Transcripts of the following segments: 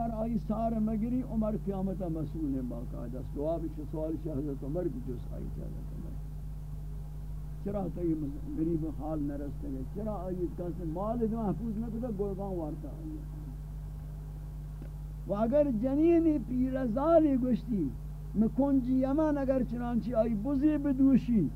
عمر آئی سار مگری، عمر قیامت مسئول ہے باقاعدہ جواب چھ سوال چھ حضرت عمر بھی جو آئی چھ حضرت عمر. چرا تو یہ غریب حال نہ رستے گئے؟ چرا آئی کس مال محفوظ نہ کتا گرگان وارتا آئی و اگر جنینی پیرزالی گشتی، میں کنجی یمن اگر چنانچہ آئی بزی بدوشی،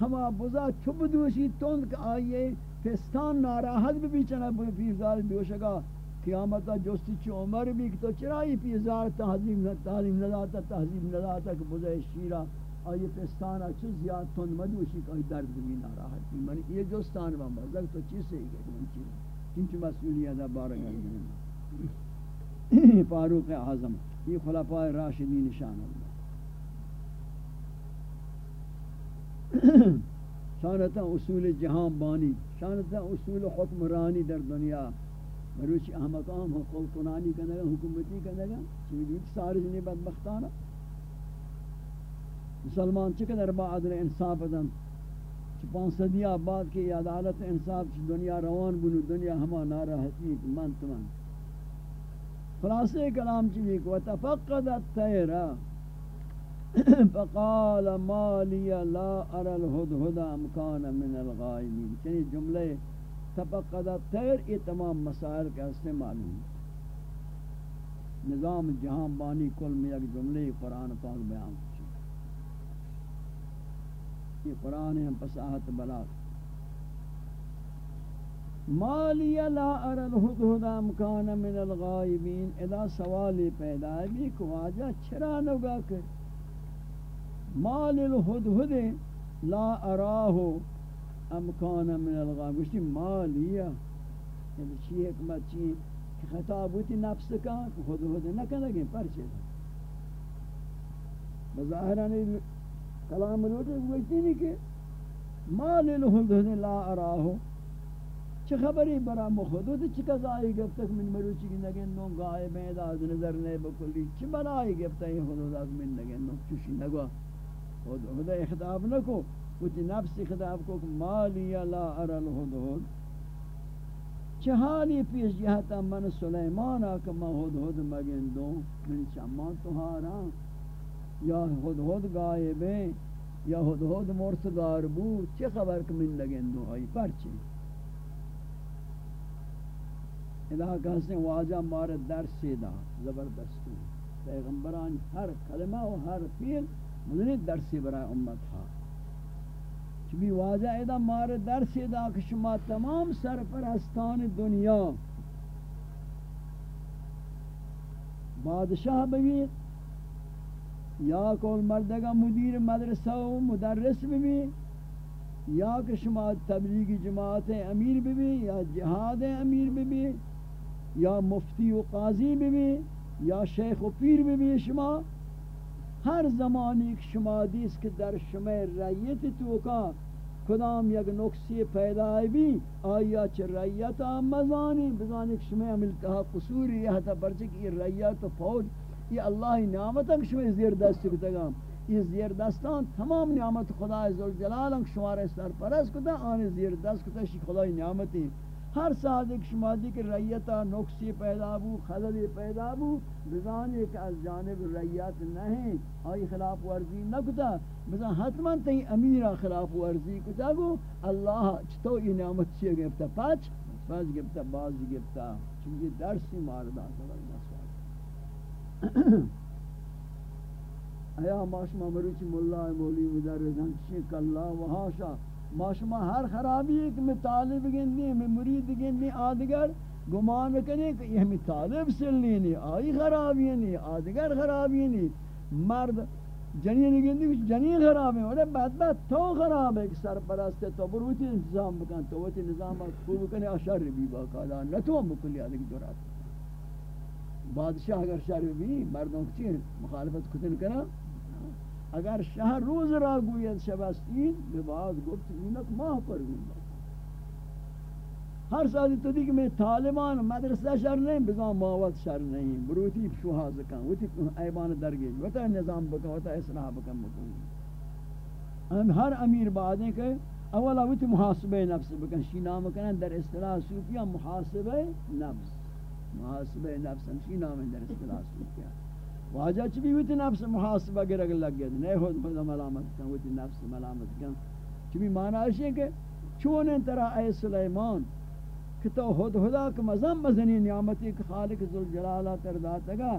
ہما بزا چپ دوشی تند کہ آئیے فستان ناراحت بھی بھی چنا پیرزال دوشگا قیامتا جستی چی عمر بھی کہ تو چرائی پیرزال تحظیم تعلیم نداتا تحظیم نداتا کہ بزا شیرہ، آئیے پستانا چیز زیاد تند مدوشی کہ آئی درد بھی ناراحت بھی منی یہ جستان با مزد تو چیز سے ہی گئے؟ من چیز چنچ مسئولیت بارک اللہ فاروق اعظم، یہ خلفاء راشدین نشان اللہ شانتا اصول جہان بانی، شانتا اصول حکمرانی در دنیا۔ مروچ احمقام حقوق کنانی کنگا حکومتی کنگا چیزی سارج نہیں بدبختانا مسلمان چقدر با عدل انصاف دن پانچ صدیہ بعد کی عدالت انصاف، چی دنیا روان بنو دنیا ہما ناراحتی، من تمن خلاصے کلام چیزی کو تفقد التیرہ فقال ما لي لا ارى الهدهد ام من الغائبين یعنی جملے تفقد الطير یہ تمام مسائل کا استعمال ہیں نظام جہان بانی کل میں ایک جملے قرآن پاک بیان کی یہ قرآن ہے فصاحت بلاغ ما لی لا ارى الهدهد ام كان من الغائبين اذا سوالی پیدا ہے بھی کہ واجہ چھرا نگا کہ مال الهدهد لا اراه امکان من الغام گوشتی مالیا یعنی چی حکمت، چی کہ خطاب ہوتی نفس کا ہدهد نہ کنگے پرچے بظاہرانی کلام روٹے گوشتی نہیں کہ مال الهدهد لا اراه چه خبری برا مخدود چه کزایی گفتک من مروچی کی نگن؟ نو غائب ہیں از نظر نے بکلی. چه بنائی گفتا ہے حدود از من نگن؟ نو چوشی نگوا خدا خطاب نہ کو کچھ نفس خطاب کو مالی لا ارى الهدهد چہالی پیش جہتا من سلیمان آکا ما ہدہد مگن دو۔ من چمان تہارا۔ یا ہدہد غائبیں یا ہدہد مرسگار بو۔ چه خبر کہ من لگن دو آئی پرچے الہ کہتے ہیں واجہ مار در سیدہ زبردستی پیغمبران ہر کلمہ و ہر فیل مدنی درسی برای امت ہا چبی واضح ایدا مار درسی دا کہ شما تمام سرپرستان دنیا بادشاہ بگی یا کول مردگا مدیر مدرسہ و مدرس بھی یا کہ شما تبلیغی جماعت امیر بھی یا جہاد امیر بھی یا مفتی و قاضی بھی یا شیخ و پیر بھی شما ہر زمانی کہ شما دیس کہ در شما ریت توکا کدام یک نقصی پیدا بھی آیا چھ ریت آمزانی بزانی کہ شما عملتها قصوری یہ تا پرچک یہ ریت و فوج یہ اللہ نعمت ہے کہ شما زیر دست کتگا یہ زیر دستان تمام نعمت خدا عزوجلال ہیں شما رہ سرپرست کتا آنے زیر دست کتا شی خدا نعمت ہے ہر صادق شما دی کہ ریتا نقصی پیدا بو، خلل پیدا بو۔ بزان ایک از جانب ریت نہیں، آئی خلاف ورزی نہ کتا بزان حتما تی امیرہ خلاف ورزی کتا گو۔ اللہ چطو یہ نعمت چیئے گفتا پاچ پاچ گفتا باز گفتا چونکہ درسی ماردہ۔ زبردست ایا ماشما مروچی ملا مولی مدرزن مدرسان چیک اللہ وحاشا ماشما ہر خرابی ایک میں طالب گندی میں مرید گندی آدگر گمان کرنے کہ یہ ہمیں طالب سلنی نہیں آئی خرابی نہیں آدگر خرابی نہیں مرد جنین گندی کچھ جنین خراب ہے اور بدبخت تو خراب ہے کہ سرپرست تو بروتی انتظام بکن تو وتی نظام خوب کرنے اشر بھی باقاعدہ نہ تو مکلی ادک جرات بادشاہ اگر شر بھی مردوں کی مخالفت کتن کرنا اگر شهر روز را گوید شبستین به بعد گفت، اینک ماه پر گوید. ہر سالی تو دیکھ میں طالبان مدرسہ شر نہیں بزان ماوت شر نہیں. بروتی شوہاز کن وتی ایبان درگیج وتا نظام بکن وتا اصلاح بکن بکن ہم ہر امیر بعدیں کہ اولا وتی محاسبہ نفس بکن شی نام کنن در اصطلاح صوفیہ محاسبہ نفس. محاسبہ نفس ہمشی نام در اصطلاح سوچیا واجہ چبی ہوتی نفس محاسبہ گرگ لگ گیا نہیں خود خود ملامت کن ہوتی نفس ملامت کن۔ چبی معنی ہے کہ چون انترا اے سلیمان کہ تو خود خدا کہ مزم مزنی نعمتی کہ خالق ذوالجلالہ تر داتگا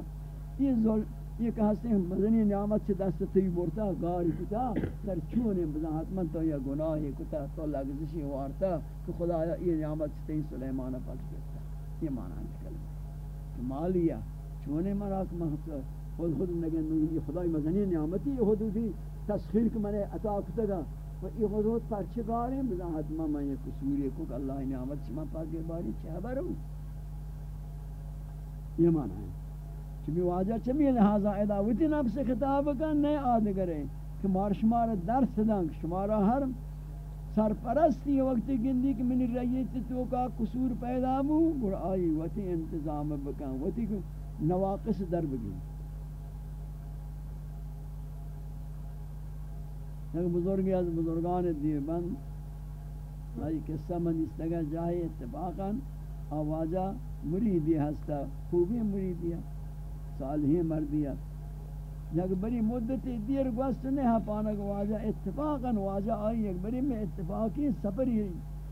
یہ ذل، یہ کہ ہستے مزنی نعمت سے دست تی برتا گاری کتا، تر چون بزن حتما تو یہ گناہی کتا، تو لگزشی وارتا کہ خدا یہ نعمت سے تی سلیمان پاک کرتا یہ معنی ہے کلمہ۔ مالیا چونے مراک محصول خود خود نگن یہ خدای مزنی نعمتی یہ خود تسخیر کہ میں عطا کتگا و یہ خود خود پرچگار ہیں بزا حتما میں یہ قصوری کو کہ اللہ نعمت شما پاک باری چاہ بروں یہ معنی ہے چمی واجہ چمی لہذا اداوتی نفس خطاب کا نئے آدگرے کہ مار شمار درس دنگ شمارا ہر سرپرستی وقت گندی کہ منی رئیت تو کا قصور پیدا بو اور آئی وتی انتظام بکن وتی نواقص در بگی ایک بزرگی از بزرگان دیوبند آئی قصہ من استگا جاہی اتفاقا آواجہ مریدی ہستا خوبی مریدی ہے صالحی مردی ہے یک بری مدت دیر گوست نہیں ہے پانک واجہ اتفاقا واجہ آئی یک بری میں اتفاقی سفری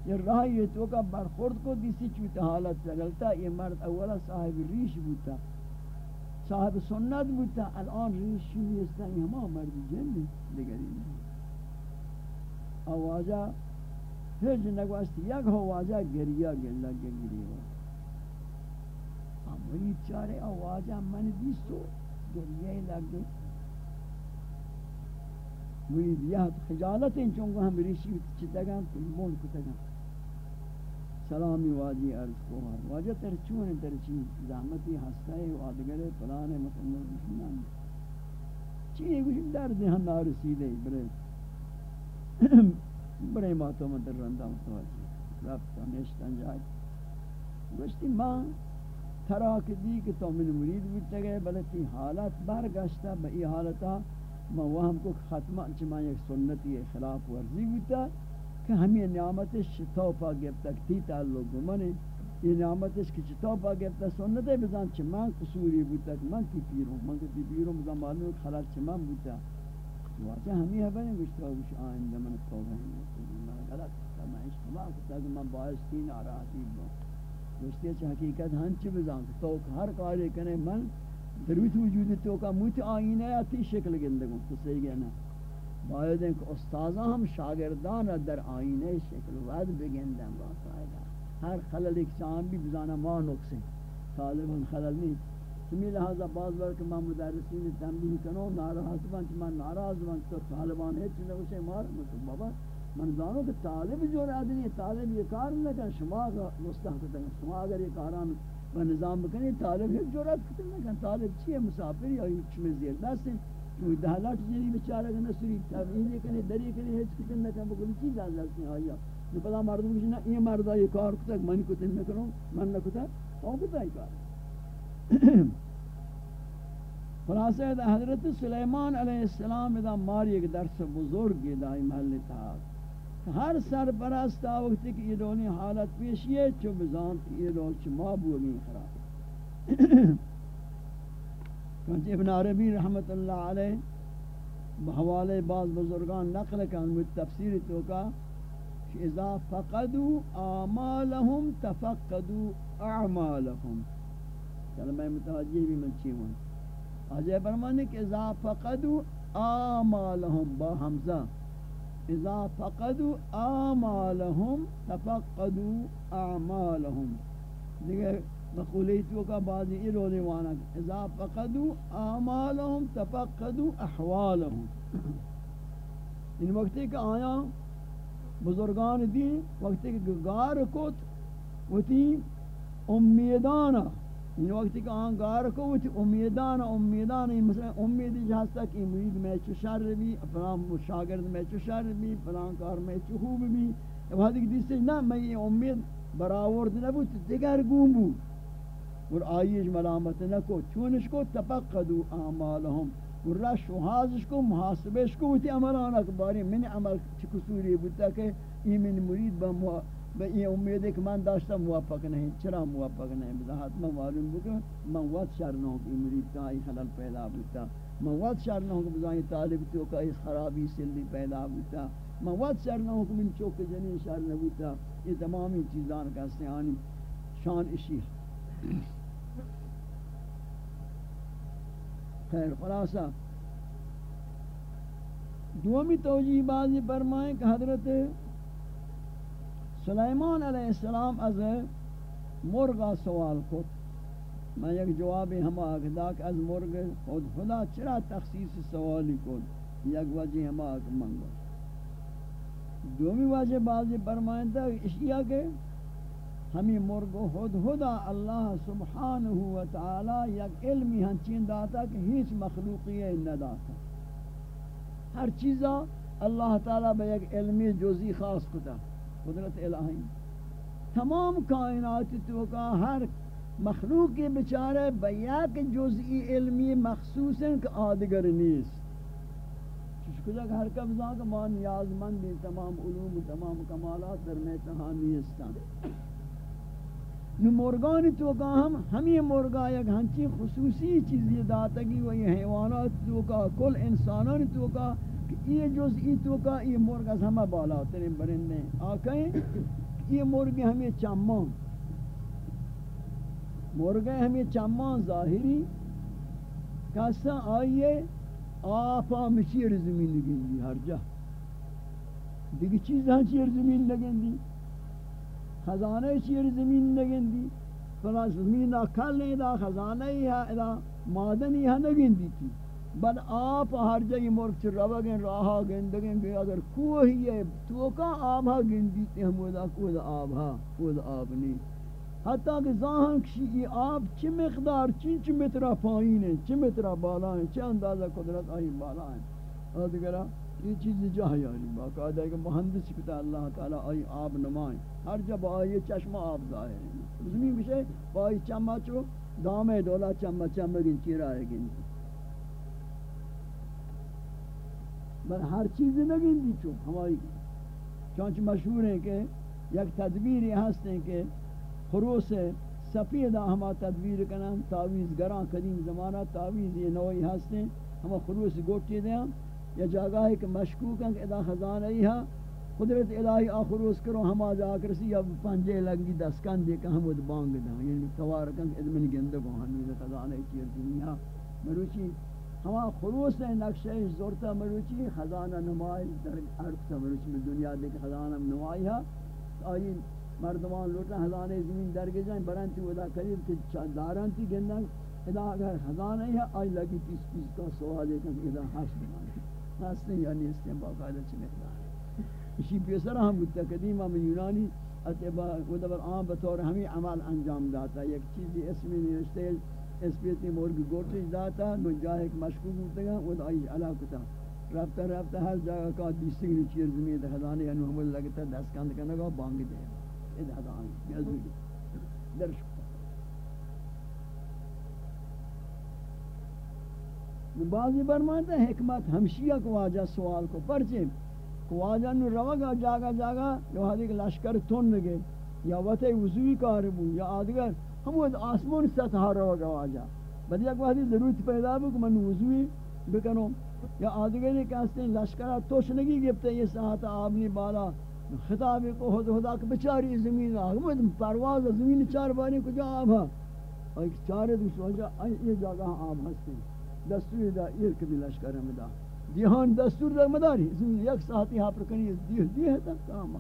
یہ راہی ہے تو کا برخورد کو دیسی چوتا حالت چگلتا یہ مرد اولا صاحب ریش بوتا صاحب سنت بوتا الان ریش شوی استا یہ ہما مرد جن دیگری نہیں آوازا ہج نگوست یک ہو واجا گریا گلا گریوا امری چارے آوازا من دیستو گریے لگ گئی۔ وی دیا خجالت ان چونگا ہم ریشی چتگا مول کتگا سلامی واجی عرض کو واجہ تر چون تر چی زحمتی ہستا ہے آدگرے پلانے مطلب نشنان چیئے کچھ درد ہم نارسیدے برے۔ بڑے ماتوں میں در رندہ متوجہ رب تو نشتن جائے گوشتی ماں تراک دی کہ تو من مرید بودتا گئے بلکہ حالت برگشتا بئی حالتا ما وہم کو ختمہ چما یک سنتی خلاف ورزی بودتا کہ ہمیں نعمتش شتوپا گفتا تی تعلق گمنے یہ نعمتش کی شتوپا گفتا سنت ہے بزان چما قصوری بودتا کہ من کی پیروں من کی پیروں بزان معلوم خلال چما بودتا واجه همی هبنی گشتا گوش آینده من توبه هم نکنی من غلط کتا من اشتباه کتا که من باعث تین ناراحتی با. گشتی چه حقیقت؟ ہن چه بزان که توک هر کاری کنه من دروت وجود توکا موت آینه یا تی شکل گندگون تو سی کن. باید اینکه استاذا هم شاگردان در آینه شکل وعد بگندن با قاعده هر خلل ایک چان بھی بزانہ ما نقصیں طالب خلل نہیں سمی لہذا بعض بار کہ میں مدرسین تنبیہ کنو ناراض بن کہ میں ناراض بن تو طالبان ہے چیز اسے مار مطلب بابا. من دانو کہ طالب جو آدمی، طالب یہ کار نہ کر شما مستحق ہے شما اگر یہ کاران و نظام بکنی، طالب ایک جرات کتن نہ کر طالب چیه؟ مسافر یا ہیچ میں زیر دست؟ تو دہلات جری بیچارہ کہ نسری تبعیلی کنی دری کنی ہیچ کتن نہ کر بکلی چیز از لگتی آیا؟ نو پدا مردم کچھ نہ یہ مردہ یہ کار کتا من کتن نہ کروں من نہ کتا او کتا کار. خلاصہ دا حضرت سلیمان علیہ السلام دا ماری ایک درس بزرگ دائی محل تھا ہر سرپرست وقت کی یہ دونی حالت پیشی ہے چو بزان کی یہ دول چما بوگی خراب. چونچہ ابن عربی رحمت اللہ علیہ بحوالے بعض بزرگان نقل کن تفسیر تو کا اذا فقدوا آمالهم تفقدوا اعمالهم. چلو میں متوجہ بھی منچی ہوں۔ آجے برمانے کہ اذا فقدوا آمالهم با حمزہ، اذا فقدوا آمالهم تفقدوا اعمالهم دیکھے مقولیتوں کا بعضی ایرونی وانا اذا فقدوا آمالهم تفقدوا احوالهم۔ ان وقتی کہ آیا، بزرگان دین وقتی کہ گار کت وتی امیدانا۔ ان وقت کہ آن گار کو وہ امیدان امیدان مثلا امید جہستا کہ مرید میں چو شر بھی فلان شاگرد میں چو شر بھی فلان کار میں چو خوب بھی وہاں دیکھ دیستے نہ میں یہ امید براورد نہ دیگر گوم بود. اور آئیش ملامت نہ کو چونش کو تفقدو اعمالهم. اور رش و حاضش کو محاسبش کو تی عملان اکباری من عمل چی کسوری بودتا کہ این من مرید با بے یہ امید ہے کہ من داشتا موافق نہیں چرا موافق نہیں بذات میں معلوم ہو کہ من وقت شر نہ ہو کہ مرید کا ہی خلل پیدا ہوتا من وقت شر نہ ہو کہ بذائیں طالب تو کا اس خرابی سلی پیدا ہوتا من وقت شر نہ ہو کہ من چوک جنین شر نہ ہوتا یہ تمامی چیزان کا سیانی شان اشی خیر خلاصہ دومی توجیہ بازی فرمائیں کہ حضرت سلیمان علیہ السلام از مرغا سوال کو میں یک جواب ہم آگدا کہ از مرغ، خود خدا چرا تخصیص سوالی کو یک وجہ ہم آگ منگو دومی وجہ بازی فرمائیں تھا اشیاء کے ہمیں مرغ خود خدا اللہ سبحانہ و تعالی یک علمی ہنچین داتا کہ ہیچ مخلوقی نہ داتا ہر چیزا اللہ تعالی بے یک علمی جزی خاص کتا۔ قدرت الہی. تمام کائنات تو کا ہر مخلوق کے بیچارے بیاک جزئی علمی مخصوص ہیں کہ آدگر نیست. چشکتا کہ ہر کبزا کا ما نیاز مند تمام علوم تمام کمالات در میں تہا نیستان نو مرغان تو کا ہم ہمیں مرغا یک ہنچی خصوصی چیزی داتگی و یہ حیوانات تو کا کل انسانان تو کا کہ یہ جزئی تو کا، یہ مرغ از ہمیں بالا ترین برندے آکھیں یہ مرغ ہمیں چمان۔ مرغ ہمیں چمان ظاہری۔ کسا آئیے آپا مچیر زمین لگیں دی ہر جا۔ دیکھ چیز ہاں چیر زمین لگیں دی خزانہ چیر زمین لگیں دی فلا زمین اکھل نہیں دا خزانہ ہی ہے دا مادن ہی ہے لگیں دی تھی۔ بل آپ ہر جگہ مرک چھ روا گئن راہا گندگیں گئے، اگر کوہ ہی ہے تو کا آب ہا گندی تے ہم ودا کوہ آب ہا آب نہیں۔ حتیٰ کہ ظاہن کشی یہ آب چی مقدار چی چی مترہ پائین ہیں چی مترہ بالا ہیں چی اندازہ قدرت آئی بالا ہیں ادھگرہ یہ چیز جہاں یاری، باقاعدہ ہے کہ مہندس کتا اللہ تعالی آئی آب نمائیں۔ ہر جب آئی چشمہ آب ظاہر ہے۔ زمین بشے بائی چمہ چو، دامے دولا چمہ چمہ گن چیرہ ہے گن بل ہر چیز نگین دی چون ہماری چونچ مشہور ہیں کہ یک تدبیری ہستے کہ خروس سفیدہ ہما تدبیر کنن تعویز گران قدیم زمانہ تعویز یہ نوئی ہستے ہما خروس گوٹی دیں یا جاگہ ہے کہ مشکوک ہیں کہ ادا خزانہ ہی ہاں قدرت الہی آخروس کرو، ہما جا کرسی یا پنجے لگی دسکن دے کہ ہم ود بانگ دیں یعنی توارکن کہ ادمن گندگو ہنوز خزانہ ہی چیر دنیا۔ مروچی ہما خروس نقشہ زورتا مروچی، خزانہ نمائی، در عرب مروچی میں دنیا دیکھ، خزانہ نمائی ہے آئی مردمان لوٹا، خزانہ زمین درگے جائیں برانتی ودا قریب کہ دارانتی گندن۔ ادا اگر خزانہ ہے آئی لگی تیس پیس کا سوال ہے کہ ادا حس بنائی حس نہیں یعنی اس نے باقاعدہ چھ مقدار اسی پیسر ہم بودتا قدیمہ میں یونانی اتبا ودبر عام بطور ہمیں عمل انجام داتا یک چیزی اسمی نوشتے اس پیتی مرگ گوٹی داتا نو جاہ ایک مشکوک ہوتا گا وہ آئی علاقتا۔ رفتہ رفتہ ہر جگہ کا دیستی گنی چیر زمین دا خزانے یا یعنی نحمل لگتا دست کند کرنے گا بانگی دے۔ اید خزانے بیازوی در شکتا بعضی برمانتا ہے حکمت ہمشیہ کو واجہ سوال کو پرچے۔ کو واجہ نو روگا جاگا جاگا جو حدیق لشکر تون لگے یا وطے وضوی کاربو یا آدگر ہم وہ آسمان سطح رو گا واجا بل یک وقتی ضرورت پیدا ہو کہ من وضوی بکنو یا آدھگری کہتے ہیں لشکرہ توشنگی گفتے یہ ساعت آبنی بالا. خطاب کو خود خدا کہ بچاری زمین آگمت پرواز زمین چار بانی کجا آب ہے اور ایک چارے دوسرے وجہ یہ جگہ آب ہستے دستور دا یہ کبھی لشکر ہمیں دا. دیہان دستور دا مداری زمین یک ساعتی ہاں پر کنی دیہ دیہ تک کام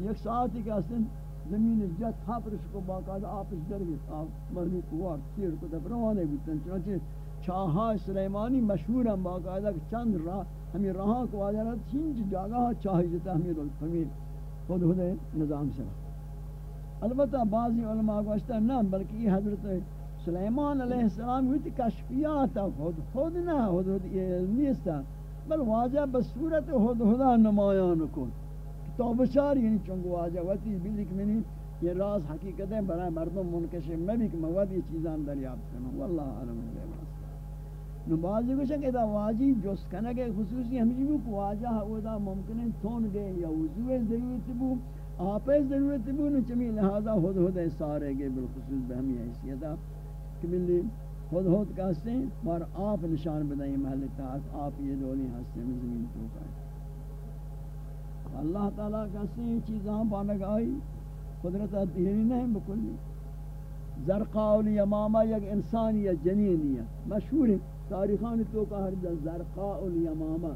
یک ساعتی کہتے ہیں زمین جت حفرش کو باقاعدہ آپش در گئے آپ مرمی کوار تیر کو دب روانے بیتن چنانچہ چاہا سلیمانی مشہور ہیں باقاعدہ چند راہ ہمیں راہاں کو آجا رہا چینج جاگہ ہاں چاہی جتا ہمیں رول ہمیں خود خود نظام سے۔ البتہ بعضی علماء کو اشتر نہ، بلکہ یہ حضرت سلیمان علیہ السلام ہوئی تھی کشفیات ہاں، خود خود نہ، خود خود یہ نیست بل واجہ بصورت خود خدا نمایان کو تو بچار یعنی چونگو آجا وقتی بلی کہ منی، یہ راز حقیقت ہے، برای مردم منکشف میں بھی کہ مواد یہ چیزان دریافت کرنا واللہ عالم ہے نو بعضی کو شک ادا واجی جس کنگے خصوصی ہمیں بھی کو واجہ ہو دا ممکن ہے تون گئے یا وضوء ضرورت بو آپ ضرورت بون چمی لہذا خود خود سارے گے بالخصوص بہمی حیثیتا کہ ملی خود خود کہتے ہیں مار آپ نشان بدائیں محل تحت آپ یہ دولی ہستے میں زمین تو کہتے اللہ تعالیٰ کہتے ہیں چیزاں بانک آئی قدرت دینی نہیں بکلی۔ زرقاء الیمامہ یک انسانی یا جنینی ہے مشہور ہے تاریخان تو کا ہر زرقاء الیمامہ۔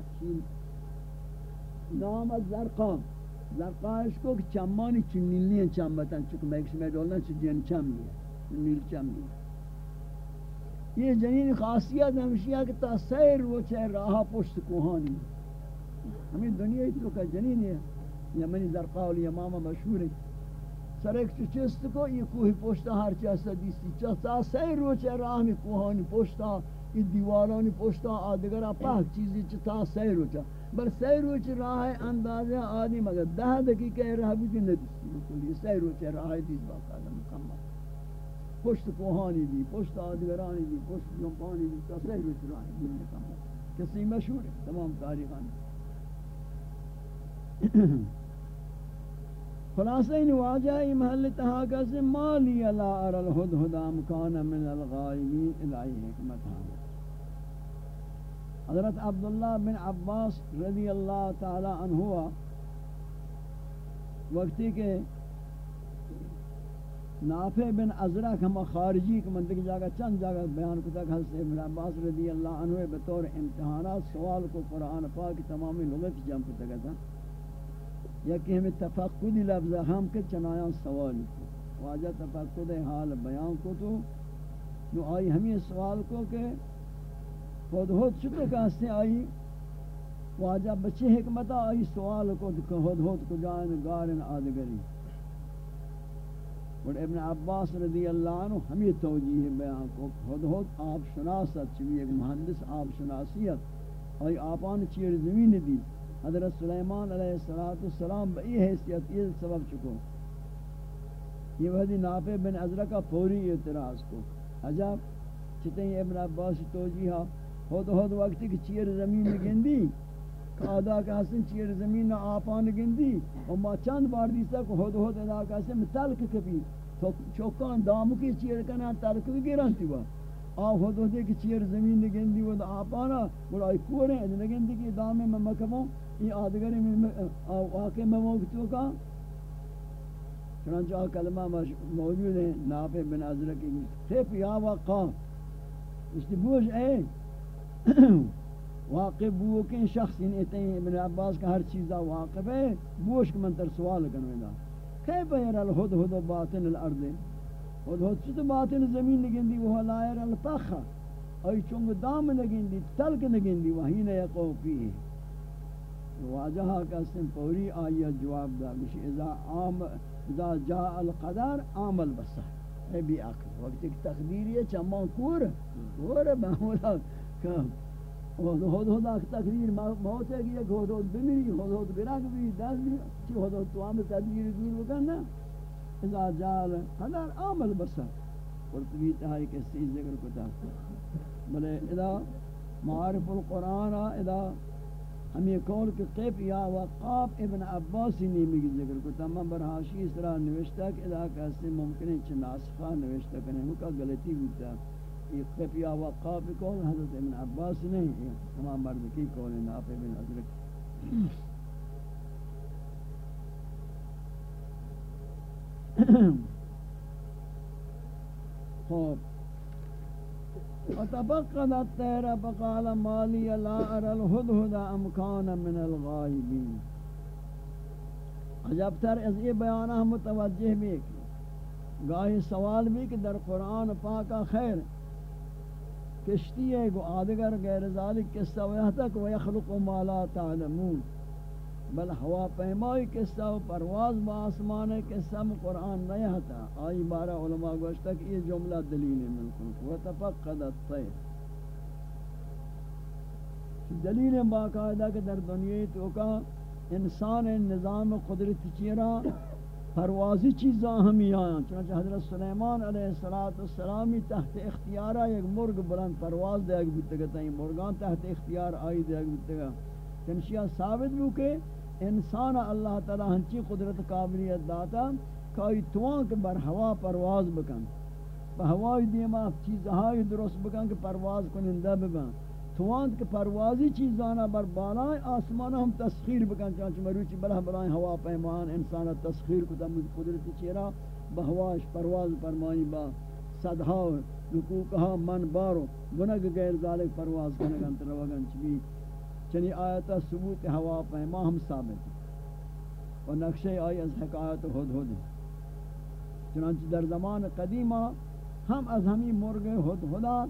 نام زرقاء۔ زرقاء اس کو چمانی چنیلی ہیں چمبتاں چکہ میں ایک میں ڈولنا چھ جن چم لیا نیل چم لیا یہ جنین خاصیت ہمشیہ کہ تا سیر وہ چاہے راہا پشت کوہانی۔ ہے ہمیں دنیا ہی تو کا جنین ہے۔ یمنی زرقاء الیمامہ مشہور ہے۔ سر ایک چست کو، یہ کوہی پوشتا ہر چیسا دیستی چستا سی روچے راہ میں کوہانی پوشتا یہ دیوارانی پوشتا آدگرہ پاک چیزی چتا سی روچا بل سی روچ راہ اندازہ آدھی مگر دہ دقیقہ راہ بھی کی ندیستی۔ بکل یہ سی روچے راہ دیس باقا مکمل۔ پوشت کوہانی دی پوشت آدگرانی دی پوشت جنپانی دی، تا سی روچ راہ دی مکمل۔ کسی مشہور ہے، تمام تاریخانی۔ خلاصہ ان واجہ ای محل تہاگا سے مالی لا ار الہدہد امکان من الغائبین الہی حکمت ہاں۔ حضرت عبداللہ بن عباس رضی اللہ تعالی عنہ وقتی کے نافع بن ازرق ہم خارجی کے منطقی جاگہ چند جاگہ بیان کو تک حضرت ابن عباس رضی اللہ عنہ بطور امتحانات سوال کو قرآن پاک تمامی لغت جمع کو تک تھا یا کہ ہمیں تفقدی لفظ ہم کے چنایاں سوال کو، واجہ تفقد حال بیان کو تو نو آئی ہمیں سوال کو کہ خود خود شکر کہاستے آئی؟ واجہ بچے حکمتا آئی سوال کو کہ خود خود کو جائن گارن آدگری اور ابن عباس رضی اللہ عنہ ہمیں توجیہ بیان کو خود خود آپ شناست چوی ایک مہندس آپ شناسیت، آئی آپان چیر زمین دی۔ حضرت سلیمان علیہ السلام بئی حیثیت یہ سبب چکو۔ یہ وحدی نافع بن عزرہ کا فوری اعتراض کو۔ عجب چھتے ابن عباس توجیہ خود خود وقتی کہ چیر زمین گندی آدھا کہ حسن چیر زمین نہ آپان گندی، اور ما چند بار دیستا کہ خود خود ادا کہ حسن تلک کبھی چوکان دامو کی چیر کنا تلک بھی گرانتی با۔ آ خود خود کہ چیر زمین گندی و آپانا بڑا کورے گندی کی دامے میں مکبوں یہ آدگری میں واقع میں موقع کا چنانچہ کلمہ موجود ہے نافع بن عزرہ کی خیف یا وقا اس نے بوش اے واقع بو کہ شخص ان اتنے ابن عباس کا ہر چیزا واقف ہے۔ بوش کہ من تر سوال کرنے دا خیف یر الہد ہد باطن الارض۔ ہد ہد چیز باطن زمین لگندی وہ لا یر الفخ ای چونگ دام لگندی تلک لگندی وہی نے یقو فیہ واجہ کا سن پوری آیا جواب دا مش اذا عام، اذا جاء القدر عمل بس اے بھی عقل وقت کی تقدیر یہ چما کور اور معمولا کم اور ہود ہود تقدیر موت ہے کہ ہود ہود بمیری ہود ہود براق بھی، دس بھی، چی ہود ہود تو عام تقدیر دور وکنا اذا جاء القدر عمل بس اور تو تہائی کے سی ذکر کو تھا بلے اذا معارف القرآن، اذا ہم یہ قول کہ قیف یا وقاب ابن عباس ہی نہیں مگی ذکر کو تمام برحاشی اس طرح نوشتا کہ ادا کہتے ممکن ہے چھ ناسخہ نوشتا کرنے ہوں کا غلطی ہوتا۔ یہ قیف یا وقاب قول حضرت ابن عباس نہیں ہے۔ تمام مرد کی قول ناف ابن حضرت۔ خوب وتفقد الطير فقال ما لي لا أرى الهدهد أم كان من الغائبين عجب تر از یہ بیانہ متوجہ بھی کہ گاہی سوال بھی کہ در قرآن پاکا خیر کشتی ہے گو آدگر غیر ذالک قصہ ویہتک ویخلق ما لا تعلمون۔ بل ہوا پیمائی قصہ و پرواز با آسمان قصہ میں قرآن نہیں ہتا۔ آئی بارہ علماء گوشتا کہ یہ جملہ دلیل ملکن وتفقد الطیر۔ دلیل باقاعدہ کہ در دنیا تو کا انسان نظام قدرت چیرا پروازی چیزاں ہمی آیاں چنانچہ حضرت سلیمان علیہ السلامی تحت اختیارہ ایک مرگ بلند پرواز دے گا بودتا گا مرگان تحت اختیار آئی دے گا بودتا گا چنشیہ ثابت بھی کہ انسان اللہ تعالی ہنچی قدرت قابلیت داتا کہ توان کے بر ہوا پرواز بکن۔ بہ ہوائی دیما چیزہائی درست بکن کہ پرواز کنندہ بکن۔ توان کے پروازی چیزانا بر بالائیں آسمانا ہم تسخیر بکن چانچہ مروچی بلہ بلائیں ہوا پیمان انسانا تسخیر کتا مجھ قدرتی چیرا بہواش پرواز فرمانی با صدہا نکوکہا من بارو، گنگ غیر ذالک پرواز کنگن تروگن چبی۔ چنی آیتا ثبوت ہوا پیما ہم ثابت و نقشے آئی از حکایت ہد ہد چنانچہ در زمان قدیمہ ہم از ہمی مرگ ہد ہدا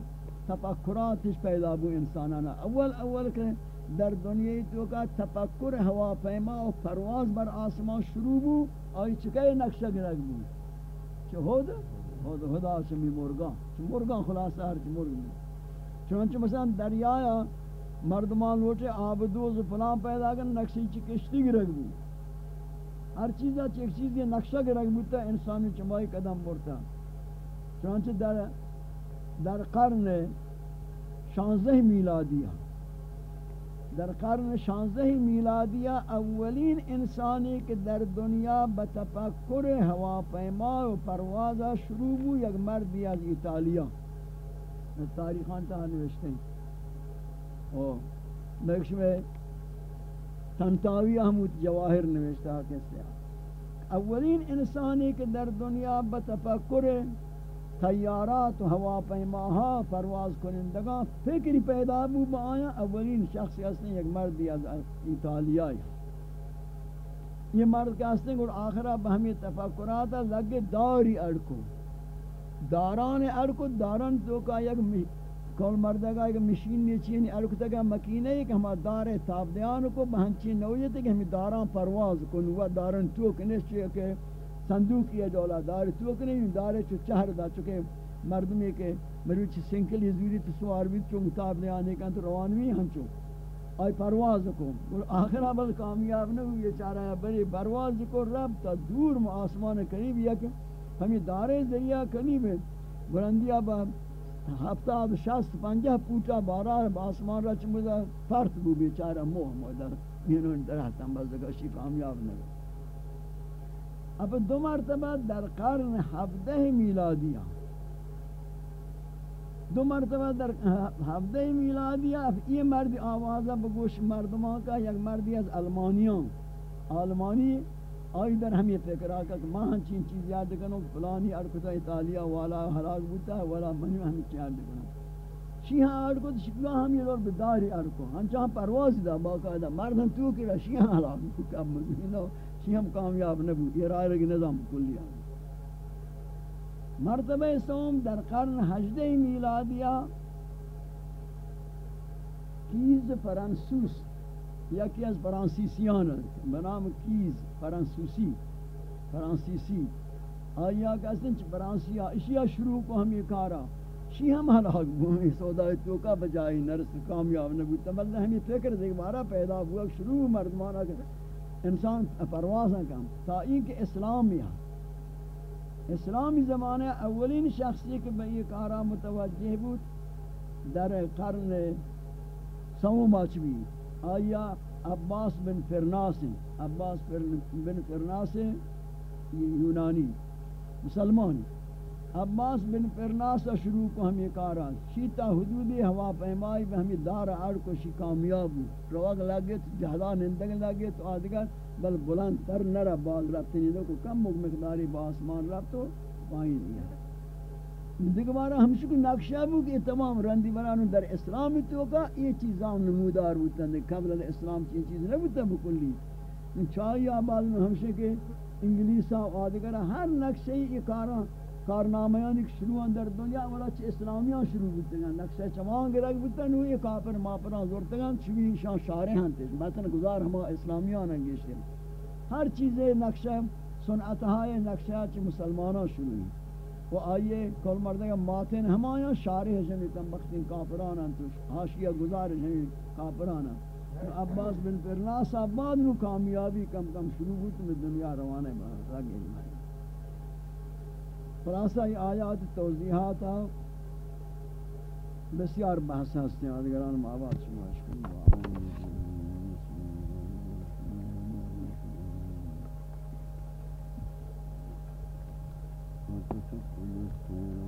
تفکراتش پیدا بو انسانانا۔ اول اول کہ در دنیا تو کا تفکر ہوا پیما و پرواز بر آسمان شروع بو، آئی چکے نقشہ گرگ بو۔ چھ ہود ہود ہدا چمی مرگا چھ مرگا خلاص ہر چھ مرگا چنانچہ مثلا دریایا مردمان لوٹے آبدوز فلان پیدا کر نقشی چی کشتی گرگ بو۔ ہر چیزا چیک چیز یہ نقشہ گرگ بوتا انسانی چمائی قدم برتا چنانچہ در در قرن شانزہ میلادیہ۔ در قرن شانزہ میلادیہ اولین انسانی کے در دنیا بتفکر ہوا پیما و پروازہ شروع بو، یک مردی از ایتالیا۔ تاریخان تہا نوشتے ہیں ہاں۔ او نقش میں تنتاوی احمود جواہر نوشتا کیسے اولین انسانی کے در دنیا بتفکر تیارات و ہوا پیماہا پرواز کنندگاں فکری پیدا بو با آیا۔ اولین شخص ہستیں ایک مردی از ایتالیا یہ مرد کے ہستیں اور آخرہ بہمی تفکراتا لگے داری اڑکو۔ داران اڑکو، داران تو کا یک کول مردگا ایک مشین نیچی یعنی اڑکو تگا مکینہ ہے کہ ہما دار تابدیان کو بہنچی نویت ہے کہ ہمیں داران پرواز کنو داران تو کنیس چیئے کہ صندوق یہ دولا دار تو کہ نہیں دار چ چہر دا چکے مردمی کے مروچ سنکل یزوری تو سوار بھی چوں مطابق آنے کا تو روان ہم چوں آئی پرواز کو۔ آخرہ بل کامیاب نہ ہوئی چارہ ہے بڑی پرواز کو رب تا دور آسمان قریب یا کہ ہمیں دار ذریعہ قریب ہے۔ بلندیا با هفتاد شست پنجه پوچا بارا آسمان را چی بودا فرط بو بیچاره موه مودا یعنی درختم بزرگاشی کامیاب نگو اپا دو مرتبه در قرن هفته میلادی هم دو مرتبه در هفته میلادی اف این مردی آوازه بگوش مردمان که یک مردی از المانیان آلمانی آئی در ہمیں فکر آکا کہ ماں چین چیز یاد کنو فلانی ارکتا ایتالیا والا حلاق بوتا ہے، والا منی ہمیں چیز یاد کنو شیہاں ارکو تو شکلہ ہم یہ بداری ارکو ہم چاہاں پرواز دا، باقاعدہ مردن تو کرا شیہاں حلاق بوتا ہے۔ مزینو چی کامیاب نبو یہ رائے لگی نظام کلی آگا مرتبہ سوم در قرن حجدہ میلادیہ، کیز فرانسوس، یکی از فرانسیسیان بنام کیز۔ فرانسوسی فرانسیسی۔ آیا کہتے ہیں فرانسیا اشیاء شروع کو ہم یہ کارا شی ہم ہلاک بھومی سودائی تو کا بجائی نرس کامیاب نبو تمہلہ ہمیں فکر دیکھ پیدا ہوا، شروع مردمانہ کرتے انسان پرواز کم۔ تا این کہ اسلام اسلامی اسلامی زمانے اولین شخصی کہ بئی کارا متوجہ بود، در قرن سوم آچوی آیا عباس بن فرناس، عباس بن فرناس یونانی مسلمانی عباس بن فرناس شروع کو ہمیں کارا شیتا حدودی ہوا پیمائی بہ ہمیں دار آڑ کو شی کامیاب روگ لگے تو جہلا نندگ لگے تو آدگر بل بلند تر نرا باز رفتی نیدو کو کم مقداری با آسمان رفت تو پائیں دیا۔ دیکھ بارا ہمشہ کو نقشہ بو کہ تمام رندی برانو در اسلامی تو کا یہ چیزاں نمودار ہوتا ہے، قبل اسلام چیز چیز نہ ہوتا بکلی۔ چاہیے آباد میں ہمشہ کے انگلیسا آدگر ہر نقشہ یہ کارا کارنامیان ایک شروع اندر دنیا والا چھ اسلامیان شروع ہوتے ہیں۔ نقشہ چمان گرگ بودتا نو یہ کافر ماپران زورتے ہیں۔ چوی شان شارے ہیں تے مثلا گزار ہما اسلامیان انگیشتے ہیں۔ ہر چیز نقشہ سنعتہائے نقشہ چھ مسلمانان شروع ہیں۔ کو آئیے کل مردے کا ماتن ہمایاں شارح جنی کم بختین کافراناں توش، حاشیہ گزار جنی کافراناں عباس بن فرناس آباد نو کامیابی کم کم شروع ہوئی تو دنیا روانے بہتا گئی میں خلاصہ ہی آیات توضیحات بسیار بحث ہستے ہیں، آدھگران مابات شماش کنی Thank you. Mm.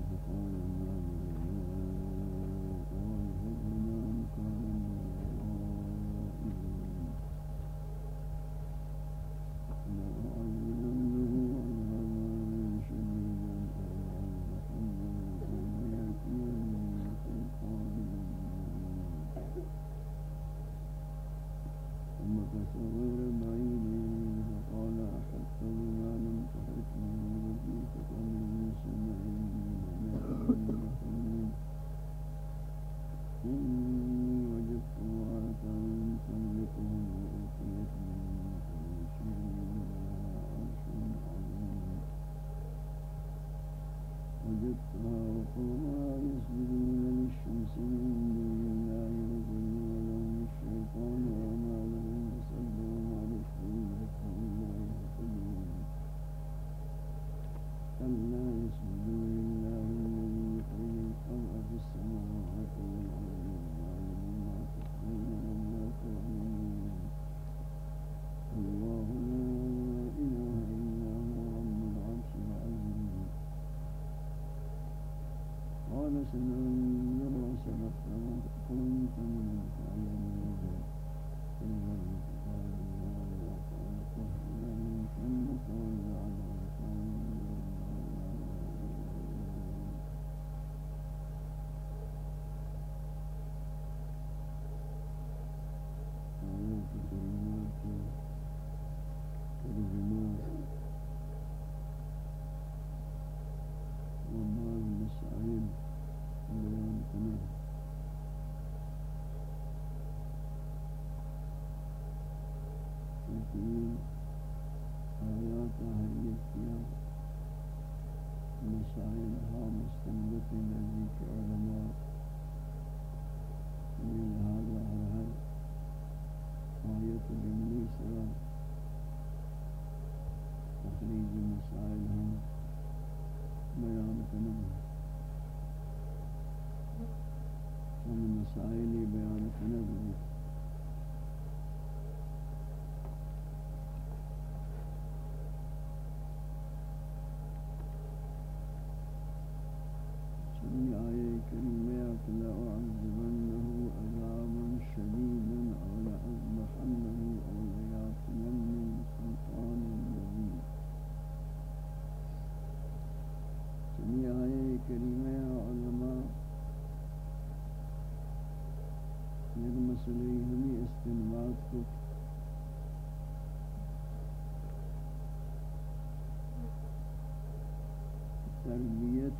afternoon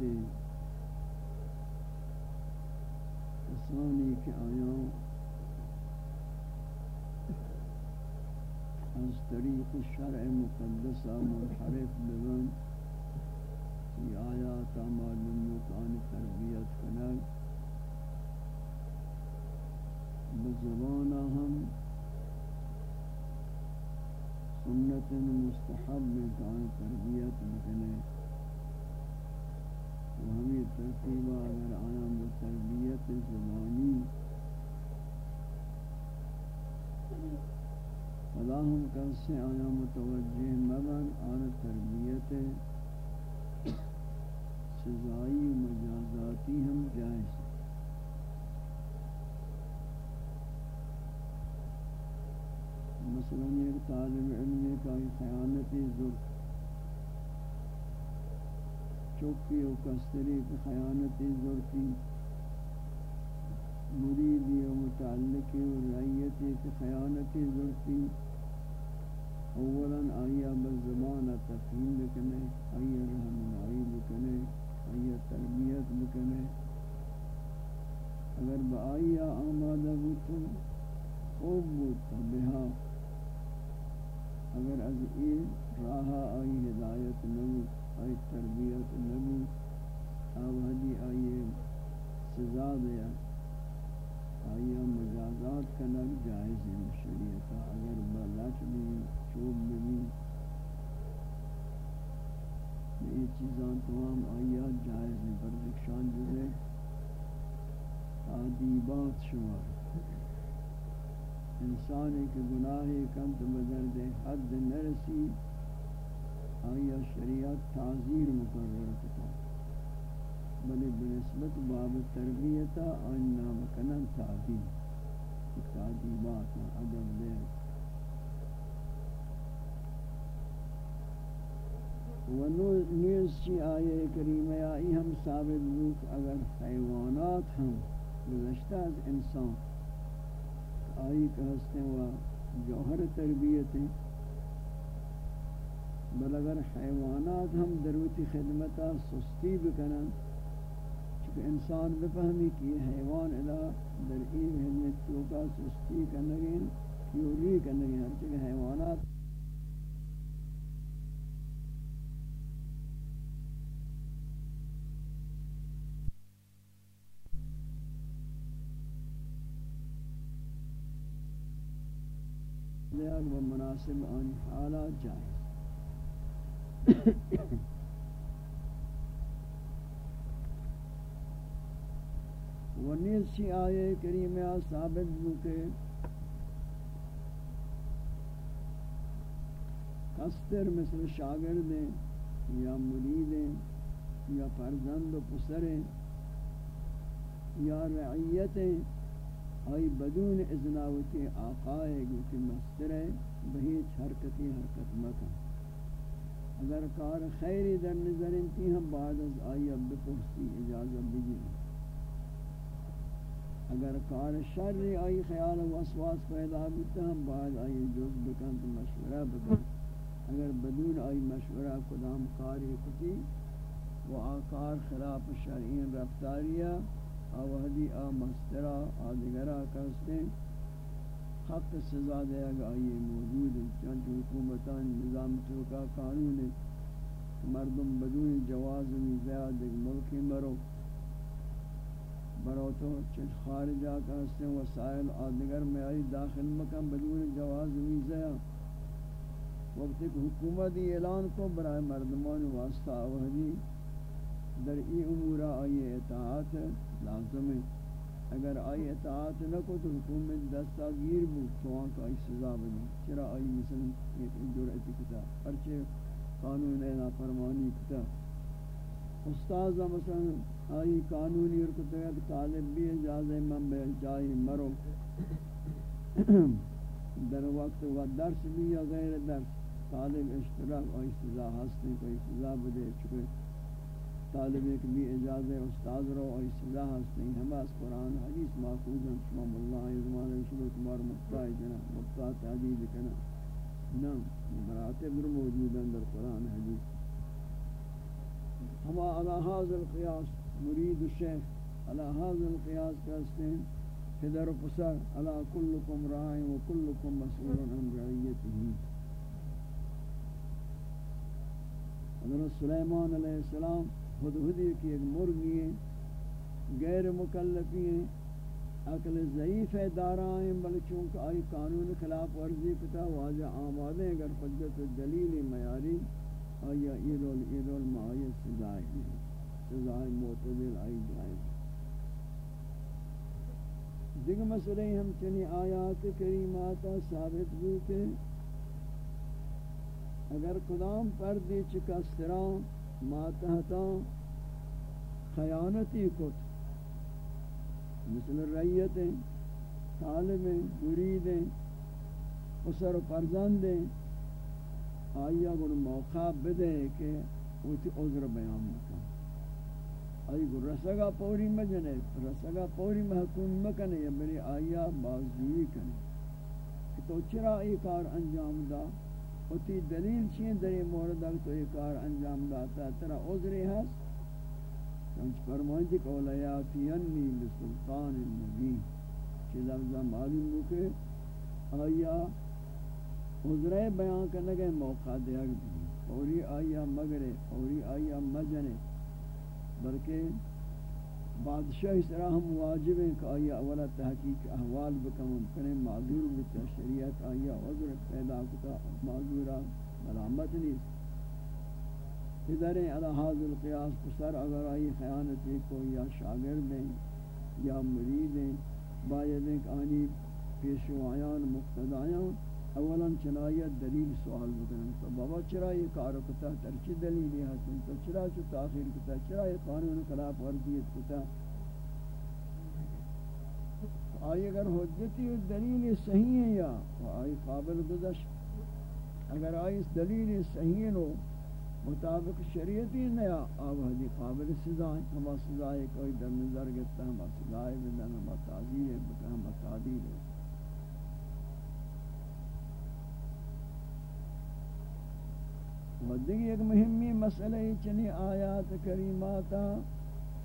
مابات شما شکر شرع مقدسہ منحرف بگن کی آیات معلوم مکان تربیت کنگ بزبانا ہم سنت مستحب کان تربیت بکنے ہمیں اگر آیا بتربیت زبانی خدا ہم کل سے آیا متوجہ مبن آن تربیت سزائی مجازاتی ہم جائز مثلا ایک طالب علم کا خیانتی ضرور چوکی و کستری کی خیانتی ضرورتی مریدی و متعلقی و رعیتی کی خیانتی ضرورتی اولا آیا بالزبان تفہیم بکنے آیا رحمنائی بکنے آیا تربیت بکنے. اگر با آیا آمادہ بوتو خوب بوتا بہا. اگر از این راہ آئی ہدایت نبو آئی تربیت نبو آوہدی آئی سزا دیا۔ آیا مجازات کنک جائز شریعتا اگر بلچ بھی، چوب بھی۔ یہ چیزان تمام آیات جائز ہیں۔ پر دکشان جزے عادیبات شمار۔ انسانی کے گناہ کم تو بدر دے حد نرسی آیا شریعت تعزیر مقرر کتا بلی بنسبت باب تربیتا آن نام کنن تعدیب تعدیبات عدم دے۔ و نیز چی آئے کریم آئی ہم ثابت بوک اگر حیوانات ہم گزشتہ از انسان، آئی کہ ہستے و جوہر تربیت ہیں۔ بل اگر حیوانات ہم دروتی خدمتا سستی بکنن، چونکہ انسان بفہمی کہ یہ حیوان ادا در این خدمت چوکا سستی کنگین کیوری کنگین ہر چکہ حیوانات و مناسب آن حالات جائز. و نیز چی آئے کریمہ ثابت بوکے کستر مثل شاگردیں یا مریدیں یا فرزند و پسریں یا رعیتیں آئی بدون ازناوتی آقائے گو کہ مستر بہیچ حرکتی حرکت مکہ اگر کار خیری در نظر انتی ہم بعد از آئی اب بپرسی اجازت بگی اگر کار شر آئی خیال و اسواس پیدا بیتا ہم بعد آئی جز بکن تو مشورہ بکن اگر بدون آئی مشورہ کدام کاری کتی و آکار خلاف شرعین رفتاریہ، آوہدی آ مسترا آدگرہ کرستے حق سزا دے گا یہ موجود چند حکومتان نظام چوکا قانون مردم بدون جواز زیاد ایک ملکی مرو برو تو چند خارجہ کرستے وسائل آدگر میں آئی، داخل مکم بدون جواز ویزا وقت ایک حکومتی اعلان کو برائے مردمان واسطہ آوہدی در ای امورا آئی اطاعت لازم ہے۔ اگر آئی اطاعت نہ کو تو حکومت دستا گیر بو چوان کا آئی سزا بنی چرا آئی مثلا ایک جرعتی کتا پرچے قانون اینا فرمانی کتا۔ استاذ مثلا آئی قانونی اور کتا ہے طالب بھی اجازہ من بے جائی مرو۔ در وقت و درس بھی یا غیر درس، طالب اشتراک آئی سزا ہستے کوئی سزا بدے چکے طالب ایک بھی اجازہ استاد رو اور سزا ہستیں ہم اس قرآن حدیث ماخوذ ہیں۔ شما اللہ زمان رسول تمہار مقتاع جنا مقتاع تعدید کنا نہ مراتب رو موجود ہیں در قرآن حدیث۔ ہم على هذا القياس مرید الشیخ على هذا القياس کہتے ہیں پدر و پسر على كلكم راع وكلكم مسؤول عن رعیته حضرت سلیمان علیہ السلام ہدہدی کی ایک مرغی ہے غیر مکلفی ہیں، عقل ضعیف ہے دارائیں بل چونکہ آئی قانون خلاف ورزی کتا واضح آمادے اگر حجت دلیل معیاری آیا ایدول ایدول معایت سزائے ہیں، سزائے معتدل آئی جائے دیکھ مسئلہ ہم چنی آیات کریماتا ثابت بھی کہ اگر قدام پر دی چکا سران ما تحتا خیانتی کت۔ مثل ریتیں طالبیں مرید اسر و پرزندیں آیا گل موقع بدے کہ اوٹی عذر بیان مکن۔ آئی گل رسگا پوری مجنے، رسگا پوری محکوم مکنے، یا میری آیا بازجوئی کنے۔ کہ تو چرا ای کار انجام دا؟ اتی دلیل چیئے در مورد تو یہ کار انجام داتا ترا عذری ہست؟ چونچ فرمائیں کہ اولیاتینی بسلطان مبین چی لفظہ معلوم ہو کہ آیا عذرے بیان کرنے گئے موقع دیا گئی اوری آیا مگرے اوری آیا مجنے بلکہ بادشاہ اس طرح ہم واجب ہیں کہ آیا اولا تحقیق احوال بکم کریں، معذور بتا شریعت آیا عذر پیدا کتا معذورا ملامت نہیں ادھر علی حاضر القیاس پسر اگر آئی خیانتی کو یا شاگرد ہیں یا مرید ہیں، باید ایک آنی پیشوایان مقتدایان اولا چنایت دلیل سوال بکنن. تو بابا چرا یہ کارو کتا ترچی دلیلی حسن تو چرا چو تاخیر کتا چرا یہ قانون خلاف ورزیت کتا. آئی اگر حجتی دلیل صحیح ہے یا آئی قابل گزشت اگر آئی اس دلیل صحیح نو، مطابق شریعتی نیا آب حدی قابل سزائیں ہما سزائے کوئی در نظر گتا، ہما سزائے بدن ہما تعذیر بکا ہما تعدیر و دیگه ایک مهمی مسئله چنی آیات کریماتا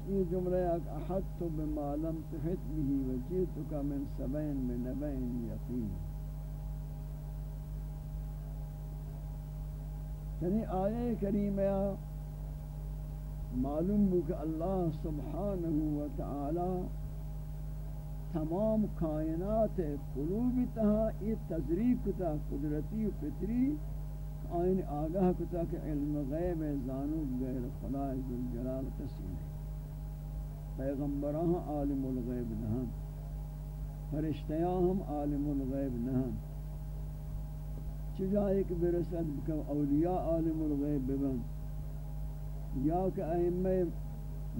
یہ جملہ ایک احدت بما لم تحت به وجیتک من سبین بنبین یقین. یعنی آیه کریمہ معلوم ہو کہ اللہ سبحانہ و تعالی تمام کائنات قلوب تہا یہ تذریق تا قدرتی و فطری آئین آگاہ کتا کہ علم غیب زانو غیر خدا ذوالجلال تسین پیغمبراں عالم الغیب نہم فرشتیاں ہم عالم الغیب نہم چجائے کہ برسد بکم اولیاء عالم الغیب ببن۔ یا کہ ائمہ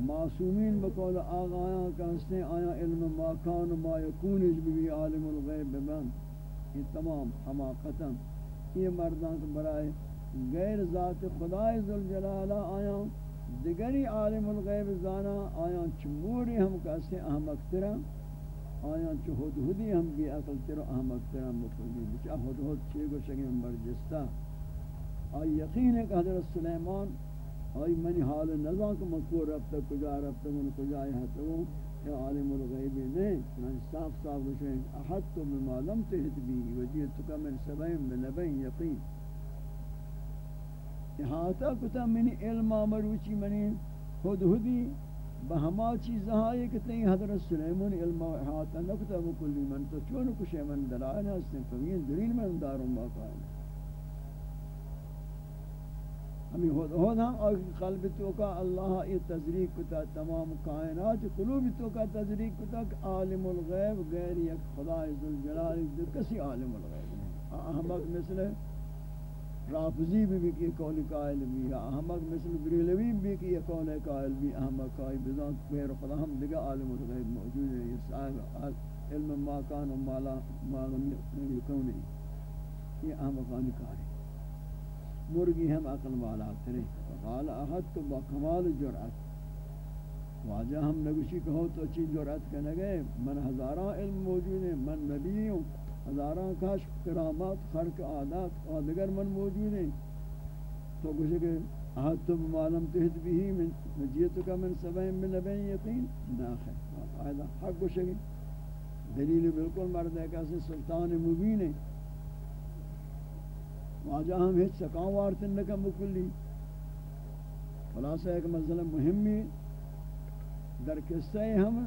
معصومین بقول آغایاں کا ہستے آیا علم ما کان ما یکونش بھی عالم الغیب ببن۔ یہ تمام حماقتا یہ مردان کے برائے غیر ذات خدای ذوالجلالہ آیا، دیگری عالم الغیب زانا آیا چموری ہم کہتے احمق ترہ، آیا چو ہد ہدی ہم بھی عقل تیرو احمد تیرا مکلی بچا ہد ہد چی گو شگی مرجستا آئی یقین ہے کہ حضرت سلیمان، آئی منی حال نظام کہ مکور ربتا کجا ربتا من کجا ہے تو یا عالم الغیبی نہیں چنان صاف صاف بشیں احد تو بما لم تحت بھی وجیتک من سبین بنبین یقین. احاطہ کتا منی علم آمروچی منی ہد بہما چیز ہے کہ تیں حضرت سلیمان علم و احاطہ نکتا بکلی من تو چون کشے من دلائل ہستیں فمین دلیل من داروں باقا ہے ہمیں ہود ہم اور قلب تو کا اللہ یہ تذریق کتا، تمام کائنات قلوب تو کا تذریق کتا کہ عالم الغیب غیر یک خدا ذوالجلال کسی عالم الغیب نہیں احمق مثل رافضی بھی بھی کہ قول قائل بھی ہے۔ احمق مثل بریلوی بھی کہ یہ قول قائل بھی احمق قائل بزان پیر خدا، ہم دیگا عالم الغیب موجود ہے یہ صاحب علم ما کان و مالا معلوم یکونی یہ احمقانی قائل مرگی ہم عقل والا کریں قال احد تو با کمال جرعت واجہ ہم نگوشی کہو تو چیز جرعت کرنے من ہزارہ علم موجود ہیں، من نبی ہوں ہزاران کاش کرامات، خرق عادات اور دیگر من موجود ہیں۔ تو کچھ کہ آہد تو معلوم تحت بھی من مجیتو کا من سبین من لبین یقین۔ ناخر قائدہ حق کچھ دلیل بالکل مرد ہے کہ سلطان مبین ہے۔ واجہ ہم ہیچ سکاں وارتن لکم بکلی۔ خلاصہ ایک مسئلہ مہمی، در قصہ ہم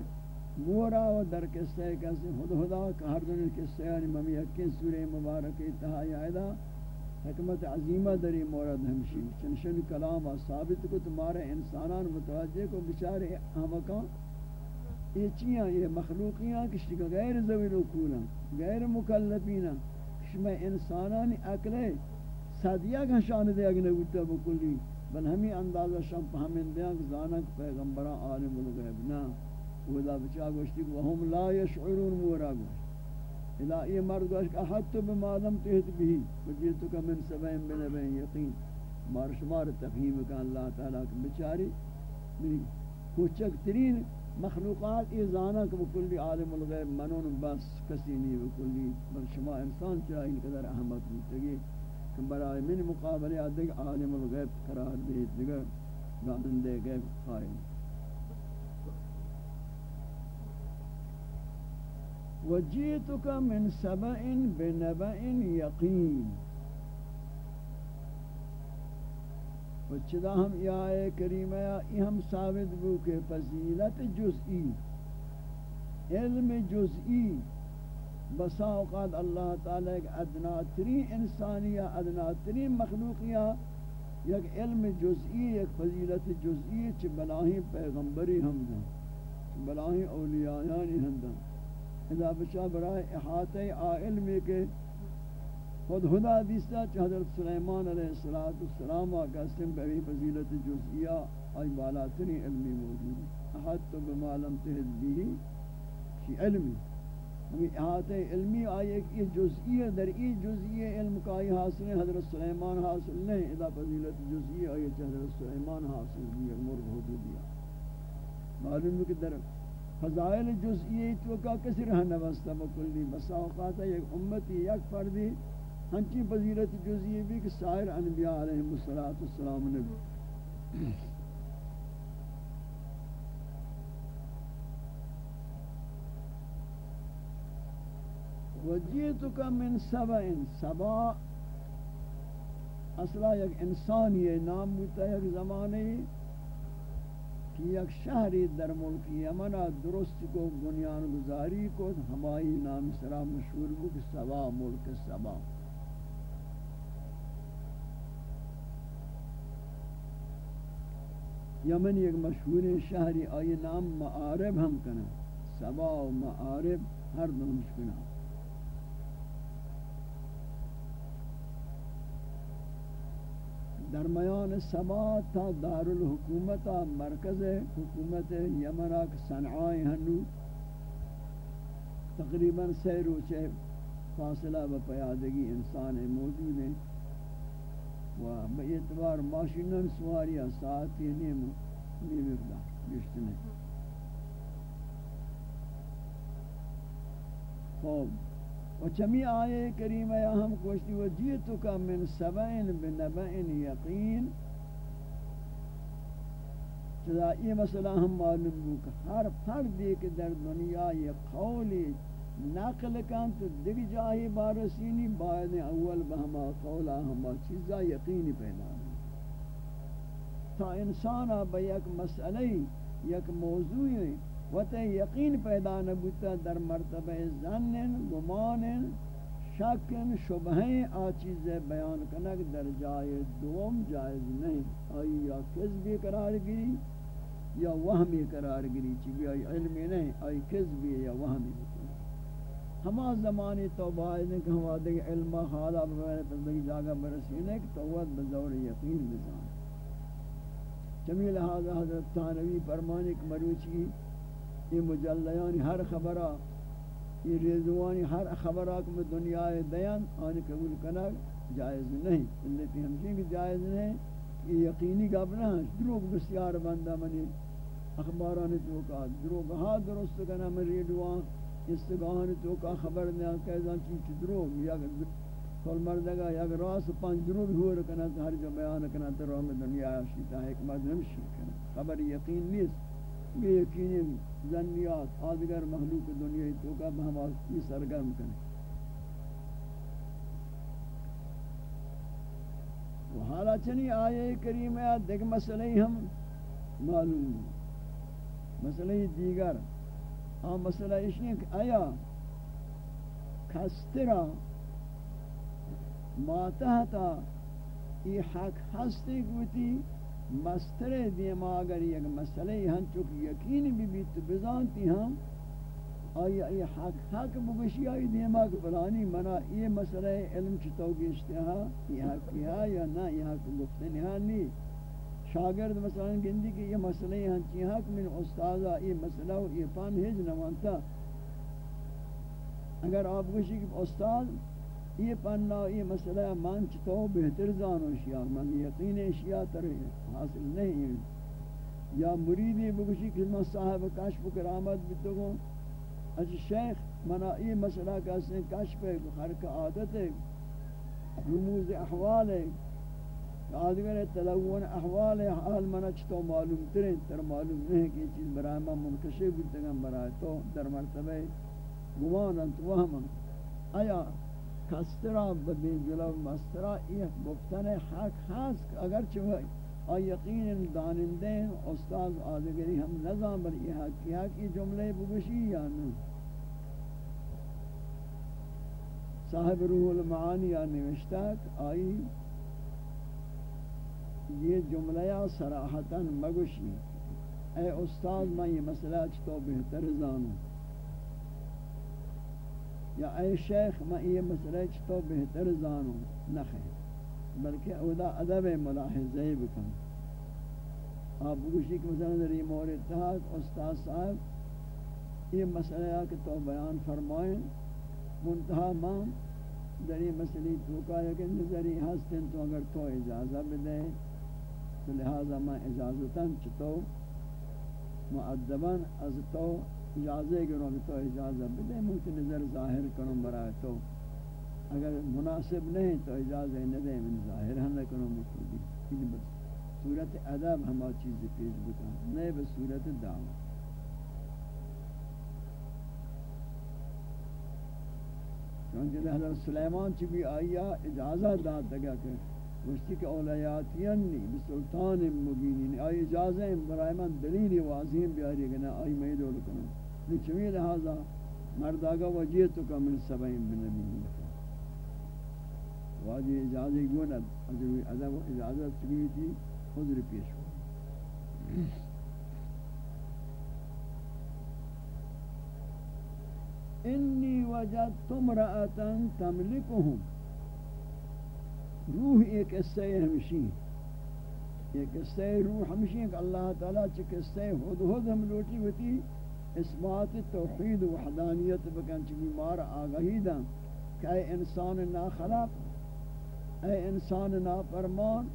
مورا و در قصہ کسی خود خدا کہ ہر دن قصہ یعنی ممی حقین سورہ مبارک اتحائی آئیدہ، حکمت عظیمہ دری مورد ہمشی چنشن کلام ثابت کو تمہارے انسانان متوجہ کو بچارے ہمکان یہ چیاں، یہ مخلوقیاں کشتی کا غیر زوی رکونا غیر مکلفینا کشمہ انسانانی اکلے صدیہ کا شان دے اگنے گوتا بکلی بل ہمیں اندازہ شام پہمندیاں زانک پیغمبران عالم الغیب. نا ودا بچا گوشتی کہ وهم لا يشعرون مورا گوشت الا یہ مرد گوشت کہ حتی بما لم تحت بھی بجیتو کا من سبین بنبین یقین. مار شمار تفہیم کا اللہ تعالیٰ کی بچاری. یعنی کوچک ترین مخلوقات یہ زانا کہ بکلی عالم الغیب منون، بس کسی نہیں بکلی بل شما انسان چاہی قدر احمد ہوتگی کہ برای من مقابلے آدھگ عالم الغیب قرار دے دیگر دانندے غیب قائم. وجیتک من سبع بنبع یقین. وچدا ہم یا اے کریمہ یہ ہم ثابت بو کہ فضیلت جزئی، علم جزئی، بسا اوقات اللہ تعالی ایک ادنا ترین انسانیہ ادنا ترین مخلوقیہ یک علم جزئی، یک فضیلت جزئی چ بلاہی پیغمبری ہم دیں بلاہی اولیاءانی یعنی ہم دیں۔ اذا بچا برای احاطہ آئل میں کہ خود خدا دیستا چھ حضرت سلیمان علیہ السلام آقا سن بہی فضیلت جزئیہ آئی بالاتنی علمی موجود احد تو بمالم تحد بھی شی علمی۔ ہمیں احاطہ علمی آئی ایک یہ جزئیہ در ای جزئیہ علم کا آئی حاصل ہے، حضرت سلیمان حاصل نہیں ادا فضیلت جزئیہ آئی چھ حضرت سلیمان حاصل بھی مرد حدودیہ معلوم ہے کہ در فضائل جزئیہ تو کا کسی رہا نوستا بکلی بسا اوقات ایک امتی یک فردی ہنچی فضیلت جزئی بھی کہ سائر انبیاء علیہ السلام نبی وجیتک من سبع سبا اصلا یک انسانی نام بوتا یک زمانے کہ یک شہری در ملک یمنا درست کو بنیان گزاری کو، ہمائی نام سرا مشہور بک سبا ملک سبا یمن ایک مشہور شہری آئی نام معارب ہم کنا سبا و معارب ہر دو مشکنا درمیان سبا تا دار الحکومت مرکز حکومت یمن صنعائی ہنو، تقریباً سی روچے فاصلہ و پیادگی انسان موجود ہیں۔ و به اعتبار ماشینن سواری ساعتی نیم نیم گشتنه خوب و چمی آئے کریمہ یا ہم کوشتی و جیتو کا من سبعین بنبعین یقین. چدا یہ مسئلہ ہم معلوم ہو کہ ہر فرد ایک در دنیا یہ قولی نقل کن تو دیکھ جاہی بارسینی باید اول بہما قولا ہما چیزا یقینی پیدا تا انسان با یک مسئلہ یک موضوعی و یقین پیدا نبوتا در مرتبہ زنن گمان شکن شبہیں آ چیزیں بیان کنک در جائے دوم جائز نہیں۔ آئی یا کذبی قرار گری یا وہمی قرار گری چی بھی آئی علمی نہیں، آئی کذبی یا وہمی۔ ہما زمانی تو باید کہ ہم آدھے علمہ خالا بغیر پندگی جاگہ برسینے کہ توت بزور یقین بزان چمی لہذا حضرت تانوی فرمانی کہ مروچی یہ مجلیانی ہر خبرہ، یہ ریزوانی ہر خبرہ کہ میں دنیا دیان آنی قبول کنک جائز نہیں۔ اللہ تی ہمشین کہ جائز نہیں، یہ یقینی گبنا ہے۔ دروگ بسیار بندہ منی، اخبارانی تو کہا دروگ ہاں درست کنا من ریڈوان استگاہن تو کا خبر نہ کہ زان چیز درو یا کل مردگا یا راس پانچ درو بھی ہو رکنا ہر جو بیان کرنا تو رحم دنیا شیتا ہے ایک مدرم شرک خبر یقین نیست یہ یقین زنیات آدگر مخلوق دنیا تو کا ہم کی سرگرم کریں۔ حالا چنی آیے کریم ہے، دیکھ مسئلہ ہم معلوم مسئلہ دیگر۔ ہاں مسئلہ اس نے کہ آیا کسترا ماتحتا یہ حق ہستے گوتی مستر دیما اگر یک مسئلہ ہن چک یقین بھی بھی تو بزانتی ہم آیا یہ حق حق بگشی آئی دیما کہ فلانی منا یہ مسئلہ علم چطو گشتے ہاں یہ حق کیا یا نہ یہ حق گفتنی ہاں نہیں شاگرد مثلا گندی کہ یہ مسئلہ ہیں، چی حق من استاذہ، یہ مسئلہ و یہ پان ہج نوانتا اگر آپ گوشی کہ استاد یہ پننا یہ مسئلہ مان چتو بہتر زانو شیعہ، من یقین شیعہ تر حاصل نہیں یا مریدی بگوشی کہ من صاحب کشف کرامت بتگو اچھا شیخ منا یہ مسئلہ کسی کشف ہے ہر عادت ہے رموز احوال ہے۔ آدگر تلون احوال حال منا چتو معلوم ترین، تر معلوم نہیں کہ چیز برای ما منکشی بودتگم برای تو در مرتبہ مرتبه گمانند وهم آیا کسترا بدین جلو مسترا یہ گفتن حق ہست اگر چوہ آ یقین دانندے استاد آدگری ہم نظام بر یہ حق کیا کی جملے بگوشی یا نہیں صاحب روح المعانی یا نوشتک آئی یہ جملہ یا صراحتا مگوشی اے استاد، میں یہ مسئلہ تو بہتر زانوں۔ یا اے شیخ، میں یہ مسئلہ تو بہتر زانوں۔ نخے بلکہ اودا ادب ملاحظہ بکن۔ آپ گوشی کہ مثلا در یہ مورد تحت، استاد صاحب، یہ مسئلہ کہ تو بیان فرمائیں۔ منتہا ماں، در یہ مسئلہ تو کہا کہ نظری ہستن تو اگر تو اجازہ بدے۔ تو لہذا میں اجازتاً چطو معدباً از تو اجازے کرو کہ تو اجازت بدے، ممکن نظر ظاہر کروں برائے تو۔ اگر مناسب نہیں، تو اجازت نہ دے من ظاہر ہم نہ کروں مفردی ان صورت ادب ہما چیز پیش بتا نہیں بس صورت دعوت چونکہ حضرت سلیمان چی بھی آیا اجازت داد دگا کہ مشتی کہ اولیاتینی بسلطان مبینی آئی اجازت برائے من دلیل واضح بیاری گنا آئی میں دول کنم؟ چمی لہذا مرداگا وجیتو کا من سبعین بنبی واجی اجازی گوند اجوی ادب اجازت چکی تھی حضر پیش ہو انی وجدت امرأتا تملکهم. روح ایک قصہ ہمشی ایک قصہ روح ہمشی ہے کہ اللہ تعالیٰ چک قصہ ہد ہد ہم لوٹی ہوتی۔ اثبات توحید و وحدانیت بکن چکی مار آگاہی دا کہ اے انسان نا خلق اے انسان نا فرمان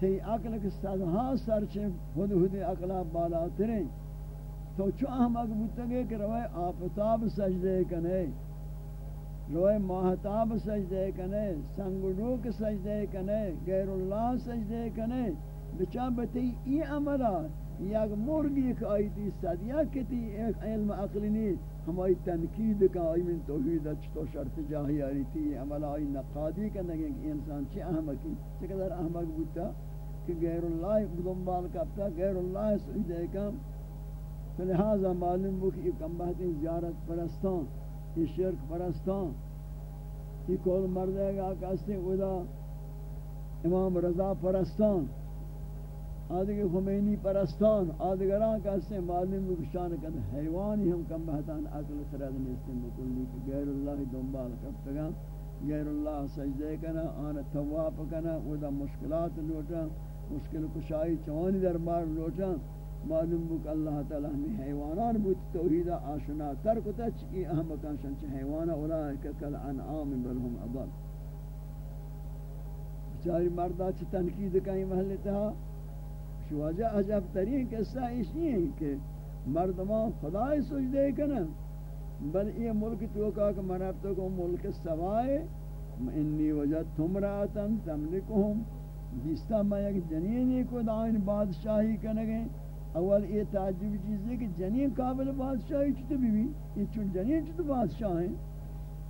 تی عقل کے صدہا سرچے خود خود عقلہ بالا تریں۔ تو چو احمق بودتگے کہ روئے آفتاب سجدے کنے۔ روئے ماہتاب سجدے کنے سنگڑوک سجدے کنے غیر اللہ سجدے کنے۔ بچا بتی ای عملہ، یک مرگی ایک آیتی صد یا کتی ایک علم عقلی نیت ہمائی تنقید کا آئی من توحید اچھتو شرط جاہی آئی تھی عمل آئی نقادی کا نگے کہ انسان چی احمقی چقدر احمق بودتا کہ غیر اللہ دنبال کرتا غیر اللہ سجدے کم لہذا معلوم ہو کہ یہ کم بہتیں زیارت پرستان۔ یہ شرک پرستان۔ یہ کول مردے گا کہ اس ادا امام رضا پرستان۔ آدھگی خمینی پرستان۔ آدھگران کا معلوم ہو کہ شان کد حیوانی ہم کم بہتان عقل سرد نیستن بکلی کہ غیر اللہ دنبال کرتا غیر اللہ سجدے کنا، آن تواب کنا ادا مشکلات لوٹا، مشکل کشائی چوانی دربار لوٹا۔ معلوم بو کہ اللہ تعالی ہمیں حیوانان بوت توحید آشنا تر کو تچ کی اہم کان شن چ حیوان اولئک کل انعام بل هم اضل بیچاری مردا چ تنقید کہیں محل تھا شو وجہ عجب ترین قصہ اس ہے کہ مردمان خدای سجدے کنن، بل یہ ملک تو کا کہ مرد تو کو ملک سوائے، انی وجدت امراتن تملکهم دیستا میں ایک جنینی کو دائن بادشاہی کنگے اول یہ تعجب چیز ہے کہ جنین قابل بادشاہی چھتے بھی بھی یہ چون جنین چھتے بادشاہ ہیں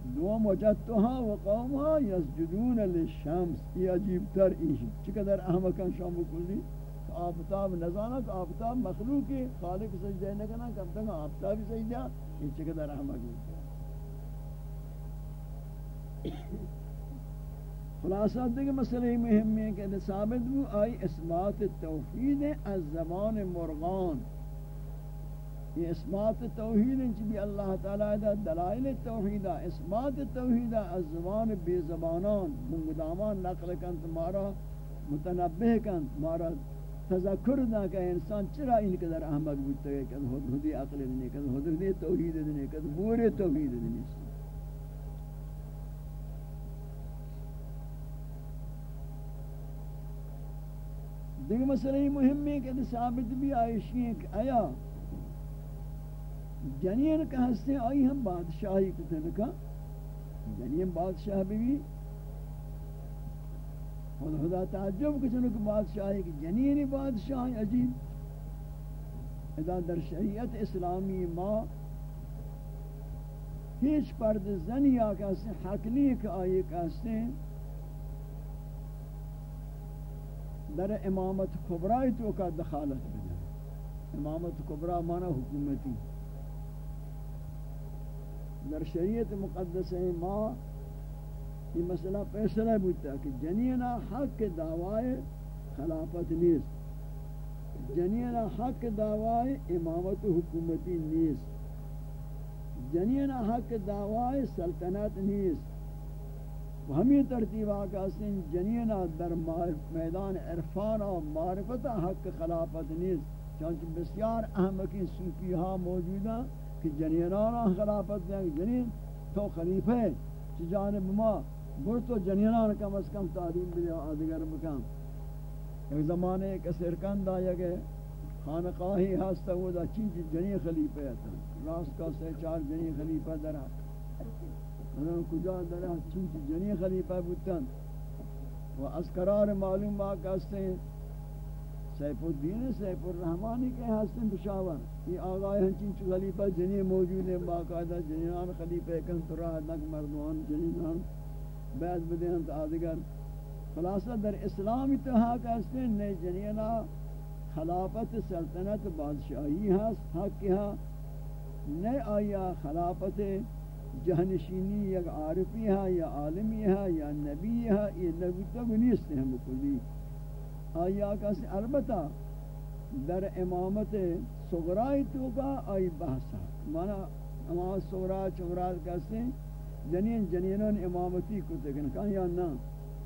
دوم وجدتها وقومها يسجدون للشمس. یہ عجیب تر ایشی چقدر احمقان شام کلی؟ آفتاب نزانت آفتاب مخلوق ہے خالق سجدہ نہ کرنا کم تک آفتاب سجدہ. یہ چقدر احمق ہے. خلاصہ دیکھ مسئلہ مهم ہے کہ ثابت ہو آئی اثبات توحید از زمان مرغان۔ یہ اثبات توحید ہیں چبی اللہ تعالی دا دلائل توحید اثبات توحید از زمان بے زبانان۔ منگدامان نقل کن تمہارا متنبہ کن تمہارا تذکر دا کہ انسان چرا ان قدر احمق بودتا ہے کہ حدودی عقل دنے کہ حدودی توحید دنے کہ بورے توحید دنے دیکھ مسئلہ مهم ہے کہ ثابت بھی آئیشی ہے کہ آیا، جنین کا ہستے آئی ہم بادشاہی کو تنکا جنین بادشاہ بھی بھی خدا خدا تعجب کو چنک بادشاہی کی جنین بادشاہ عجیب، ادا در شریعت اسلامی ما ہیچ پرد زنی آکا سے حقلی کہ آئی کہستے ہیں در امامت کبرائی تو کا دخالت بنا امامت کبرا مانا حکومتی. در شریعت مقدس ما یہ مسئلہ فیصلہ بودتا کہ جنینا حق دعوائے خلافت نیست. جنینا حق دعوائے امامت حکومتی نیست. جنین حق دعوی سلطنت نیست. و ہمیں ترتیب آقا سن، جنین در میدان عرفان و معرفت حق خلافت نیست چانچہ بسیار احمقی صوفی ہاں موجودہ کہ جنینان خلافت دیں جنین تو خلیفہ چی جانب ما گر تو جنینان کم از کم تعلیم بھی آدگر بکم۔ ایک زمانے ایک سرکند آیا کہ خانقاہی ہستا وہ دا چین جنین خلیفہ ہے راست کا سے چار جنین خلیفہ در انہوں کجا در چین جنین خلیفہ بودتن. و از قرار معلوم باقی ہستے ہیں سیف الدین، سیف الرحمانی کے ہستن پشاور. یہ آغای ہنچین چو خلیفہ جنین موجود ہیں باقاعدہ جنینان خلیفہ کن تراہ نک مردوان جنینان بیعت بدے ہم آدگر. خلاصہ در اسلامی تحاق ہستن نئے جنینا خلافت سلطنت بادشاہی ہست حق ہاں نئے آیا خلافت جہنشینی یک عارفی ہاں یا عالمی ہاں یا نبی ہاں یہ نبی تک نیست ہیں بکلی آیا کسی البتہ در امامت صغرائی تو کا آئی بحثا مانا امامت صغرائی چغرائی کسی جنین جنینان امامتی کو تکن کہاں یا نا؟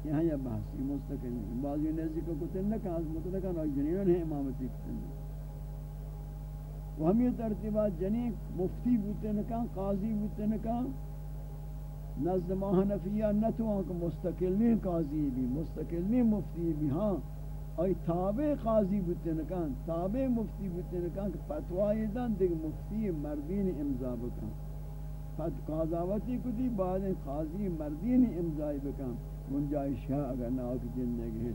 یہاں یا بحثی مستقل بعضی نزدی کو کتن نہ کہا مطلقا آئی جنینان ہیں امامتی کتن و ہمی ترتیبات جنین مفتی بوتے نکان، قاضی بوتے نکان۔ نزد ما حنفیہ نتوان کہ مستقل نہیں، قاضی بھی مستقل نہیں، مفتی بھی ہاں۔ ای تابع قاضی بودن کن تابع مفتی بودن کن که فتوای دن دیگه مفتی مردین امضا بکن۔ فت قاضاوتی کدی بعد قاضی مردین امضای بکن۔ گنجائش ہے اگر نہ کی زندگی ہے۔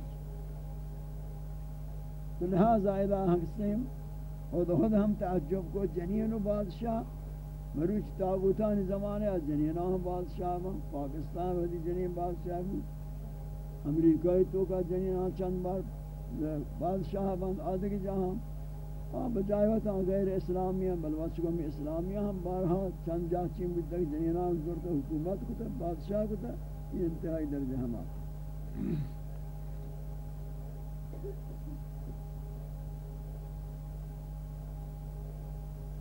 تو لہذا الہ حسیم خود خود ہم تعجب کو جنین و بادشاہ، مروچ تاغوتان زمانے جنینہ بادشاہ پاکستان ودی جنین بادشاہ امریکای تو کا جنینہ چند بار بادشاہ بند آدھے جہاں ہاں بجائے ہوتا غیر اسلامیہ بلوچ کو میں اسلامیہ ہم بارہا چند جا چین بھی تک جنینان ضرورت حکومت کو تا بادشاہ کو تا یہ انتہائی درجہ ہم آتا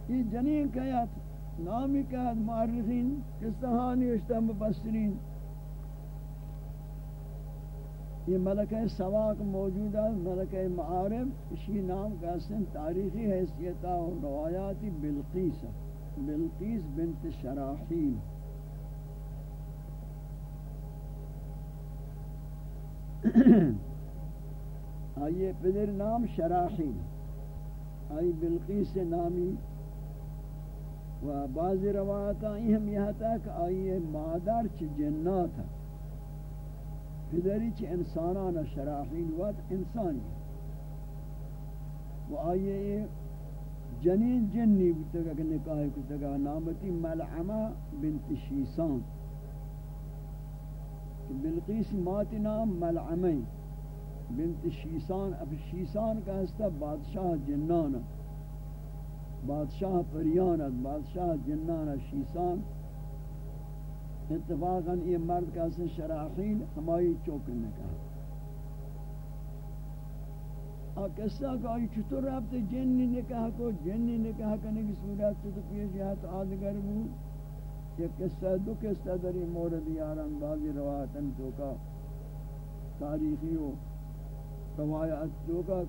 یہ جنین کہیت نامی کہت معرخین کس اشتم بسرین یہ ملکہ سواق موجود ہے ملکہ معارف، اسی نام کا سن تاریخی حیثیتہ و روایاتی بلقیس بلقیس بنت شراحیل۔ آئیے پدر نام شراحیل۔ آئی بلقیس نامی و بعض روایات آئی ہم یہاں تک آئیے مادر چھ جنات ہے پدری چھ انسانان شراحین، وقت انسانی و آئیے جنین جنی بودتا کہ نکاح کتا نامتی ملعمہ بنت شیسان۔ بلقیس ماتی نام ملعمہ بنت شیسان، اب شیسان کا ہستا بادشاہ جنانا بادشاہ پریانت بادشاہ جنانا شیسان. اتفاقا یہ مرد کا سن شراحیل ہمائی چوکن نے کہا۔ قصہ کہ آئی چطور رابطے جنی نکاح کو، جنی نکاح کرنے کی صورت تو پیش یا تو آدگر بو۔ یہ قصہ دو قصہ دری مورد یاران بعضی روایتن تو کا تاریخی ہو روایت تو کا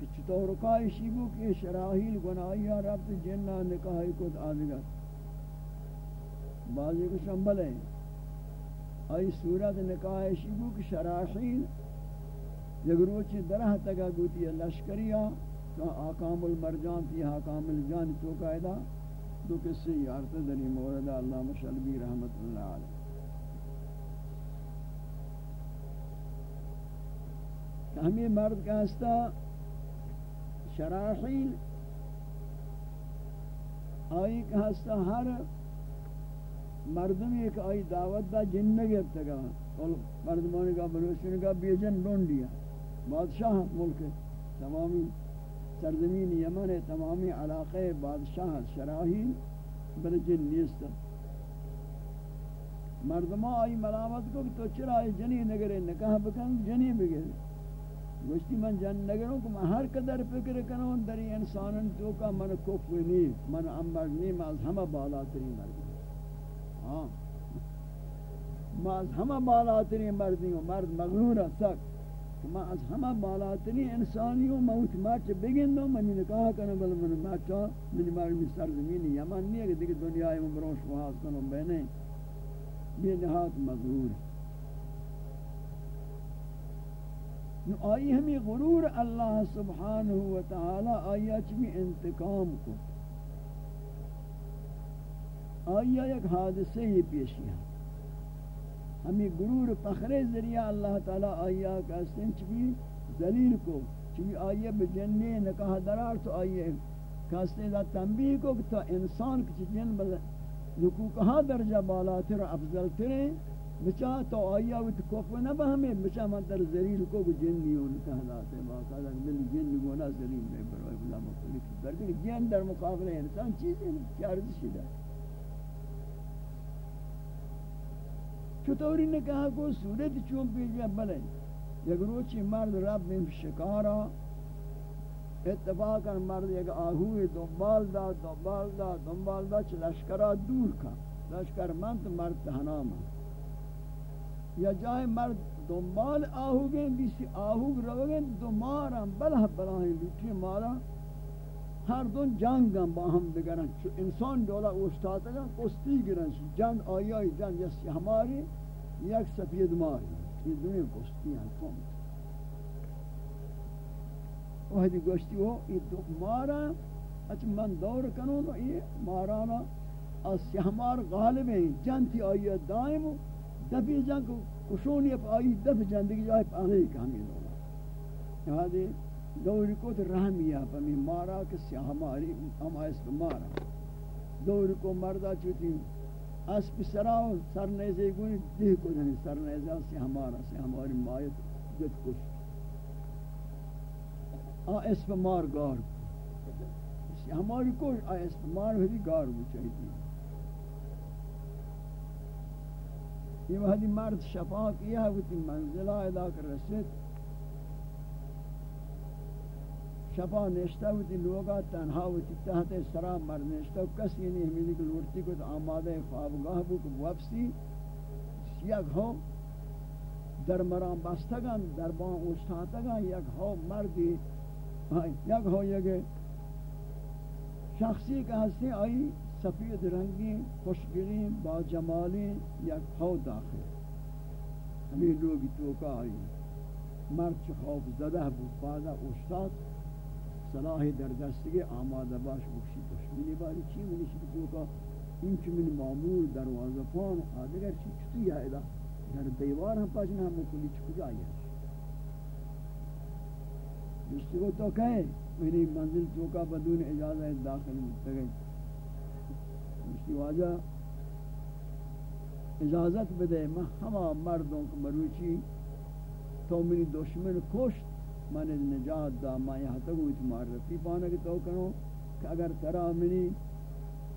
کہ چطور کائشی بو کہ شراحیل گناہی ہاں رابطے جنہ نکاحی کو آدگر بعضی کو شنبل ہیں آئی صورت نکاح شیبو کی شراحین یگروچی درہ تگا گوتی لشکریہ ہاں۔ تو آقام المرجان تی آقام الجان تو قائدہ دو کسی یارت دنی مورد اللہ مشلبی رحمت اللہ علیہ۔ ہمیں مرد کا ہستا شراحین آئی کا ہستا ہر مردم ایک آئی دعوت دا جن نگرتا گا۔ اور مردمانی کا بلوچن کا بیجن لون دیا۔ بادشاہ ملک تمامی سرزمین یمن تمامی علاقے بادشاہ شراہین بل جن نیستا مردمہ آئی ملامت کو تو چرا آئی جنی نگرے نکاح بکن، جنی بگرے۔ گوشتی من جن نگروں کہ میں ہر قدر فکر کروں دری انسانن تو کا من کف نہیں من امر نہیں میں از ہمہ بالا تری مرد ہاں میں از ہمہ بالا تری مردی ہوں مرد مغرور ہے سک کہ میں از ہمہ بالا تری انسانی ہوں موت مرچ بگن دوں منی نکاح کرنے بل من مرچا منی مرد سرزمین یمن نہیں ہے کہ دنیا میں بروش وحاظ کنوں بہنے یہ نہات مغرور. ہے آئی ہمیں غرور اللہ سبحانہ وتعالی آیا چمی انتقام کو آیا ایک حادثے یہ پیشی ہے ہمیں غرور پخرے ذریعہ اللہ تعالی آیا کا سنچ بھی ذلیل کو چمی آیا بجننے نکاح درار تو آیا کاستے دا تنبیہ کو کہ تو انسان کچھ جن بل حقوقہ درجہ بالاتر افضل تریں بچا تو آیا وت کوف نہ بہمے بچا من در ذلیل کو جن یوں کہلاتے باقاعدہ دل جن گونا ذلیل میں برائے بلا مخلوق در کہ جن در مقابلے انسان چیز ہے کیا ارز شدہ چطوری نے کہا کو صورت چون پی گیا بلے، یک روچی مرد رب میں شکارا، اتفاقا مرد یک آہوی دنبال دا دنبال دا دنبال دا، چھ لشکرہ دور کا لشکر من تو مرد تہناما یا جائے مرد دنبال آہو گئے بیسی آہو رو گئے دو مارا، بلہ بلاہیں لوٹی مارا، ہر دون جنگ گم با ہم بگرن۔ چو انسان دولا اوشتاتا گا کستی گرن۔ چو جنگ آئی جنگ یسی ہماری، یک سفید ماری۔ یہ دنیا کستی ہیں کم وحدی گوشتی ہو، یہ دو مارا، اچھ من دور کنو یہ مارانا از سیہمار غالب ہیں۔ جنتی آئی دائم دفی جان کو کشونی اپ آئی، دف جندگی جائے پانے کامی دولا یہاں دوری کو تو رحمی ہے پمی مارا کسی ہماری ہم اس کو مارا۔ دوری کو مردہ چوتی اس پی سراؤ، سر نیزے گونی دیہ کو دنی سر نیزے سے ہمارا سے ہماری مایت گت کش۔ آ اس پہ مار گار۔ ہماری کوش آ اس پہ مار ہوئی گار بھی چاہیے۔ یہ وحدی مرد شفا کیا ہوتی منزلہ ادا کر رسید. شفا نشتا ہوتی لوگا تنہا ہوتی تحت سرا مرد نشتا کسی نہیں ہمیں کہ لورتی کو آمادہ خوابگاہ بو کہ وفسی یک ہو در مرام بستگان در بان اوشتاتگان یک ہو مردی ہاں، یک ہو یک شخصی کہ ہستی آئی سفید رنگی خوشگری با جمالی یک خو داخل. ہمیں لوگی توکا آئی مرد چھ خوف زدہ بود، بعدا استاد صلاحی در دستگی آماده باش بکشی دشمنی باری چی منی شد توکا این چی من معمول دروازه پان آدگر چی؟ چطوی یا در دیوار ہم پاچنا ہم کلی چی کجا آئی ہے مشتی کو تو کہے منی منزل توکا بدون اجازت داخل مستگئی مشتی واجہ اجازت بدے میں ہما مردوں کو مروچی تو منی دشمن کشت، من نجات دا ما یہاں تک ہوئی معرفی پانا کہ تو کنو کہ اگر ترا منی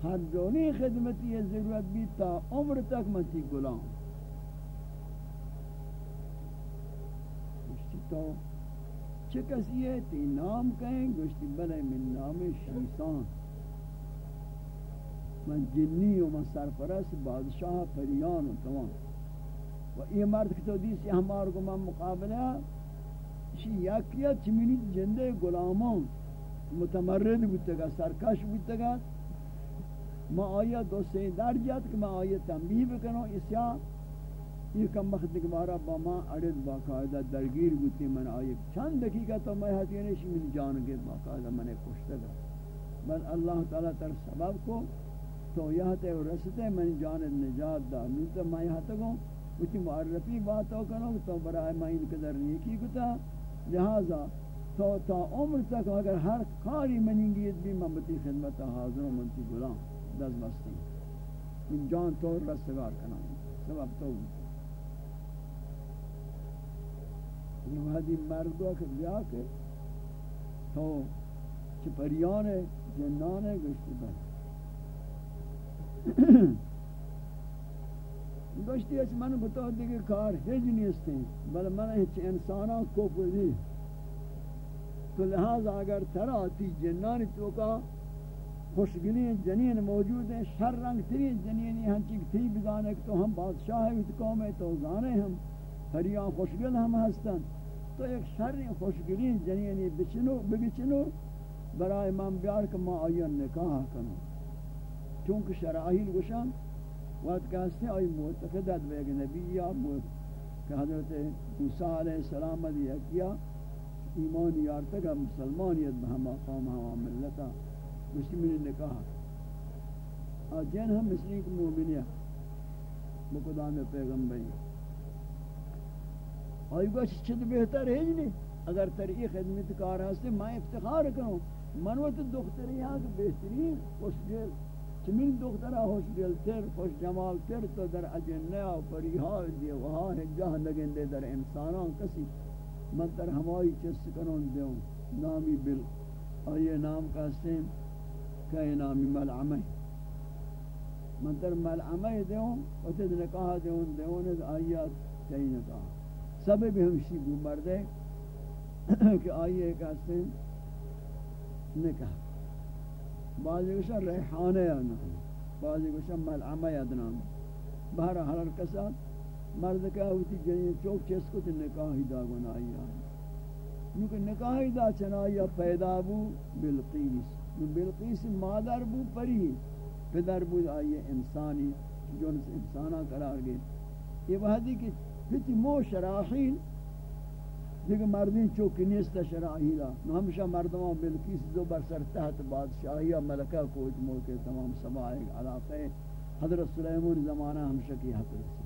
ہر جونی خدمتی ہے ضرورت بھی تا عمر تک من تی غلام گوشتی تو چه کسی ہے تی نام کہیں؟ گوشتی بلے من نام شیطان من جنی و من سرپرست بادشاہ پریان و تمام. و یہ مرد کہ تو دیسی ہمار کو من مقابلہ اسی یکیہ چمینی جندے غلامان. متمرد بودتا سرکش بودتا ما آیا دو سے در جات کہ ما آیا تنبیہ بکنو اسیا یہ کم وقت دکبارا با ما اڑد باقاعدہ درگیر بودتی من آیا چند دقیقہ تو میں ہاتھی نیشی من جان گئے باقاعدہ من کشتا گا بل اللہ تعالیٰ تر سبب کو تو یہ تے رستے من جان نجات دا۔ من تو میں ہتا گوں اچھی معرفی بات ہو کنو تو برائے میں ان قدر نیکی کتا۔ لہذا تو تا عمر تک اگر ہر کاری منینگیت بھی محمدی خدمت حاضر و منتی غلام دست بستی۔ من جان تو رستگار کنا۔ سبب تو۔ یہ وحدی مردو کہ بیا کہ تو چپریان جنان گشتی بھائی گوشتی اس من بتا دیگه کار هیچ نیستیں بل من هیچ انسانا کو پوزی تو لہذا اگر ترا تی جنان تو کا خوشگلی جنین موجود ہیں، شر رنگ ترین جنینی ہنچی تھی بزانے تو ہم بادشاہ ہیں قوم ہے تو زانے ہم ہریاں خوشگل ہم ہستن۔ تو ایک شر خوشگلی جنینی بچنو، بگچنو برای امام بیار کہ ما آئین نکاح کنو چونکہ شرائیل گوشن وقت کہستے آئی معتقدت بیگ نبی یا کہ حضرت موسیٰ علیہ السلام دیا کیا ایمان یارتگا مسلمانیت بہما قوم ہوا ملتا اسی میں نے کہا جن ہم مثلی کو مومنیا بقدام پیغمبری. آئی گوش چھت بہتر ہے جنی اگر تری خدمت کار ہستے میں افتخار کروں منوت دختری یہاں کہ بہترین خوش گل چمین دخترہ خوش گل تر، خوش جمال تر تو در اجنہ و پریہا دیوہا ہے جہ نگندے در انسانان کسی من تر ہمائی چست کنون دیوں نامی بل۔ آئیے نام کا سیم کئی نامی ملعمی من تر ملعمی دیوں و تد نکاہ دیوں دیوں از آئیات کئی نکاہ سبب ہمشی بو مردے کہ آئیے کا سیم نکاح بعضی کشا ریحانے آنا بعضی کشا ملعمی ادنام بہر حرر کسات مرد کا ہوتی جنین چوک چیس کو تی نکاہی دا گناہی آئی کیونکہ نکاہی دا چنائی پیدا بو بلقیس. بلقیس مادر بو پری. پدر بو آئی انسانی. جو انسانا قرار گئے. یہ وحدی کہ پتی مو شراحیل دیگه مردین چوکی نیستا شراحیلا نو مردم مردمان بلقیس دو برسر تحت بادشاہی ملکہ کوچ موکے تمام سبائے علاقے حضرت سلیمون زمانہ ہمشہ کی حق رسی